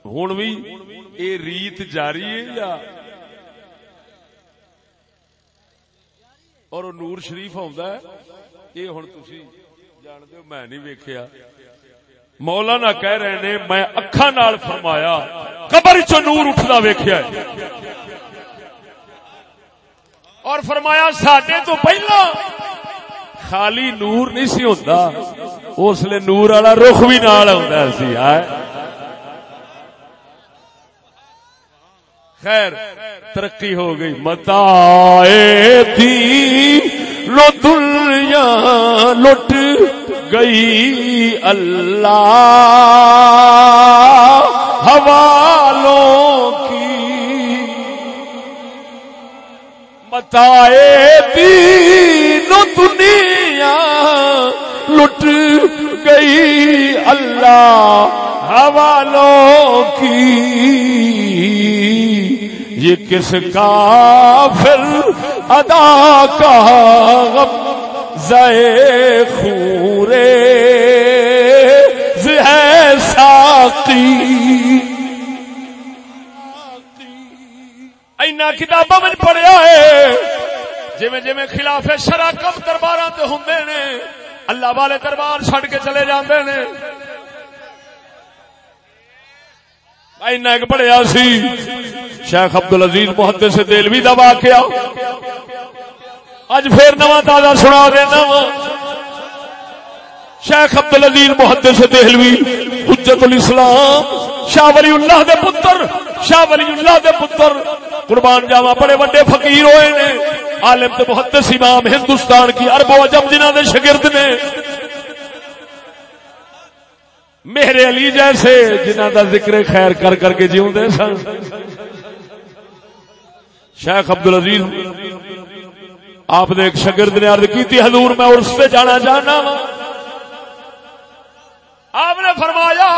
ہوں بھی یہ ریت جاری ہے یا اور نور شریف ہے؟ یہ ہوں تھی جانتے ہو، میں نہیں ویکیا مولانا کہہ رہے نے، میں اکھا نال فرمایا، قبر چ نور اٹھتا ویخیا اور فرمایا سڈے تو پہلا خالی نور نہیں سی ہوتا اس لیے نور والا رخ بھی نال سی خیر، ترقی ہو گئی۔ متا تھی لو دنیا لٹ گئی۔ اللہ حوالوں کی۔ متا تین دنیا لٹ گئی اللہ حوالوں کی یہ کس کا پھر ادا کا غم زے خورے ہے ساقی۔ اینا کتابوں میں پڑھیا ہے۔ جی جی خلاف شرا کم دربار ہوں نے۔ اللہ والے دربار چڈ کے چلے جاندے نے۔ اینا ایک پڑھیا سی، شیخ عبد العزیز محدث سے دل دا کیا اج پھر نواں تازہ سنا دینا شیخ عبد العزیز محدث سے دہلوی، حجت الاسلام۔ شاہ ولی اللہ دے پتر، شاہ ولی اللہ دے پتر۔ قربان جاوا بڑے بڑے فقیر ہوئے نے۔ عالم تے محدث امام ہندوستان کی ارب و عجم جنہ دے شاگرد نے۔ میرے علی جیسے جنہ دا ذکر خیر کر کر کے جیوں دے سن۔ شیخ عبد العزیز آپ نے ایک شگرد نے عرض کی تھی، حضور میں اس سے جانا چاہنا آپ نے فرمایا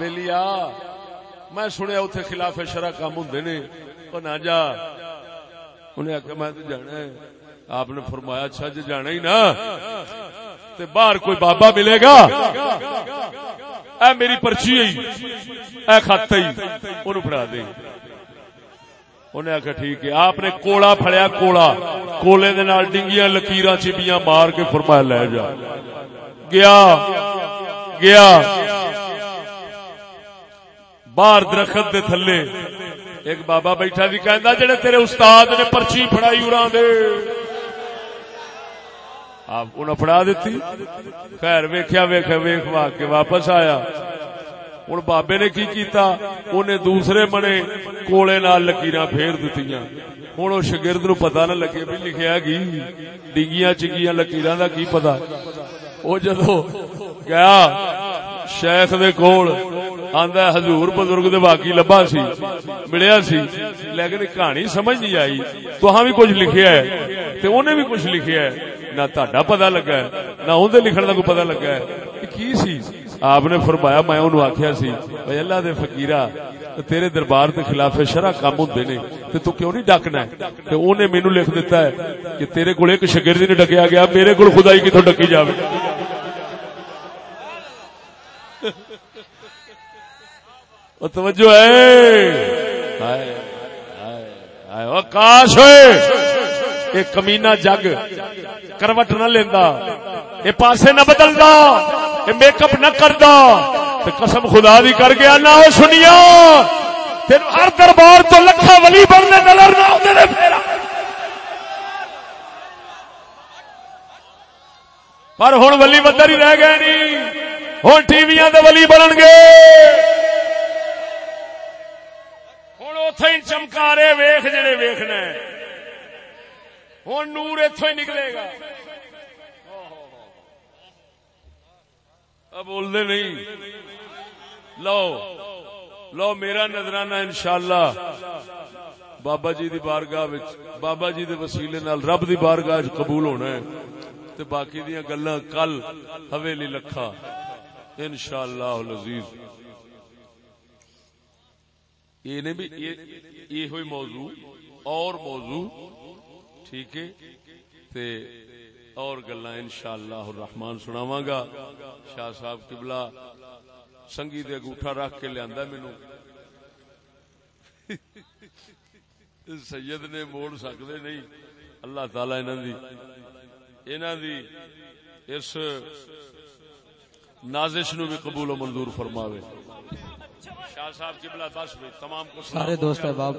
بلیا۔ میں سنیا اتنے خلاف شرح کام ہوں نے۔ وہ نہ جا۔ انہیں آخیا میں تو جانا ہے۔ آپ نے فرمایا اچھا جی جانا ہی نا۔ تے باہر کوئی بابا ملے گا۔ اے میری پرچی اے خط ہی۔ انہوں پڑھا دے انہیں آخیا ٹھیک ہے۔ آپ نے کوڑا فڑیا کوڑا۔ کولے دے نال ڈنگیاں لکیراں چپیاں مار کے فرمایا لے جا۔ گیا۔ گیا۔ باہر درخت دے تھلے۔ ایک بابا بیٹھا بھی کہندا جڑے تیرے استاد نے پرچی پھڑائی اڑا دے۔ آپ انہیں پڑھا دیتی۔ خیر ویخیا ویخ ویخ وا کے واپس آیا۔ ہوں بابے نے کی کیتا؟ انہیں دوسرے منے کولے نال لکیر پھیر دیتی ہوں وہ شگرد نو پتا نہ لگے بھی لکھیا گی ڈگیاں چگیاں لکیر کا کی پتا وہ جدو گیا شیخ دے کول آندا حضور بزرگ دے باقی لبا سی، ملیا سی، لیکن کہانی سمجھ نہیں آئی۔ تو ہاں بھی کچھ لکھیا ہے، تے انہیں بھی کچھ لکھیا ہے۔ نہ تا پتا لگا ہے، نہ اندر لکھن کا کوئی پتا لگا ہے۔ کی سی؟ آپ نے فرمایا، میں انہوں آخیا سی بھائی اللہ دے فقیرہ تیرے دربار کے خلاف شرح کام ہوندے نے، تے تو کیوں نہیں ڈکنا ہے؟ تے اونے مینوں لکھ دیتا ہے کہ تیرے کول ایک شاگرد نہیں ڈکیا گیا، میرے کول خدائی کتھوں ڈکی جاوے؟ او توجہ ہے۔ کاش ہوئے۔ اے کمینہ جگ، کروٹ نہ لیندا اے پاسے نہ بدلدا، اے میک اپ نہ کردا۔ تے قسم خدا دی کر گیا نہ او سنیا۔ تین ہر دربار تو لکھا ولی بننے نظر نہ آتے نے پھیرا۔ پر ہوں ولی بدر ہی رہ گئے نہیں ہوں ٹی وی ولی بنن گے۔ ہوں ہی چمکارے ویخ جڑے ویخنا ہوں نور اتو ہی نکلے گا۔ اب بولتے نہیں۔ لو لو، میرا نظرانہ انشاءاللہ بابا جی دی بارگاہ وچ، بابا جی دے وسیلے نال رب دی بارگاہ وچ قبول ہونا ہے۔ تے باقی دیاں گلاں کل حویلی لکھا۔ انشاءاللہ العزیز۔ یہ نے بھی یہ ہوئی موضوع، اور موضوع، ٹھیک ہے؟ تے اور گلا انشاءاللہ الرحمن سناواں گا۔ شاہ صاحب قبلہ سنگی دے انگوٹھا رکھ کے لیا مینو سید نے موڑ سکتے نہیں۔ اللہ تعالی انہوں دی انہوں دی اس نازش نو بھی قبول و منظور فرماوے۔ شاہ صاحب قبلہ دس بھی تمام کو سارے دوست احباب۔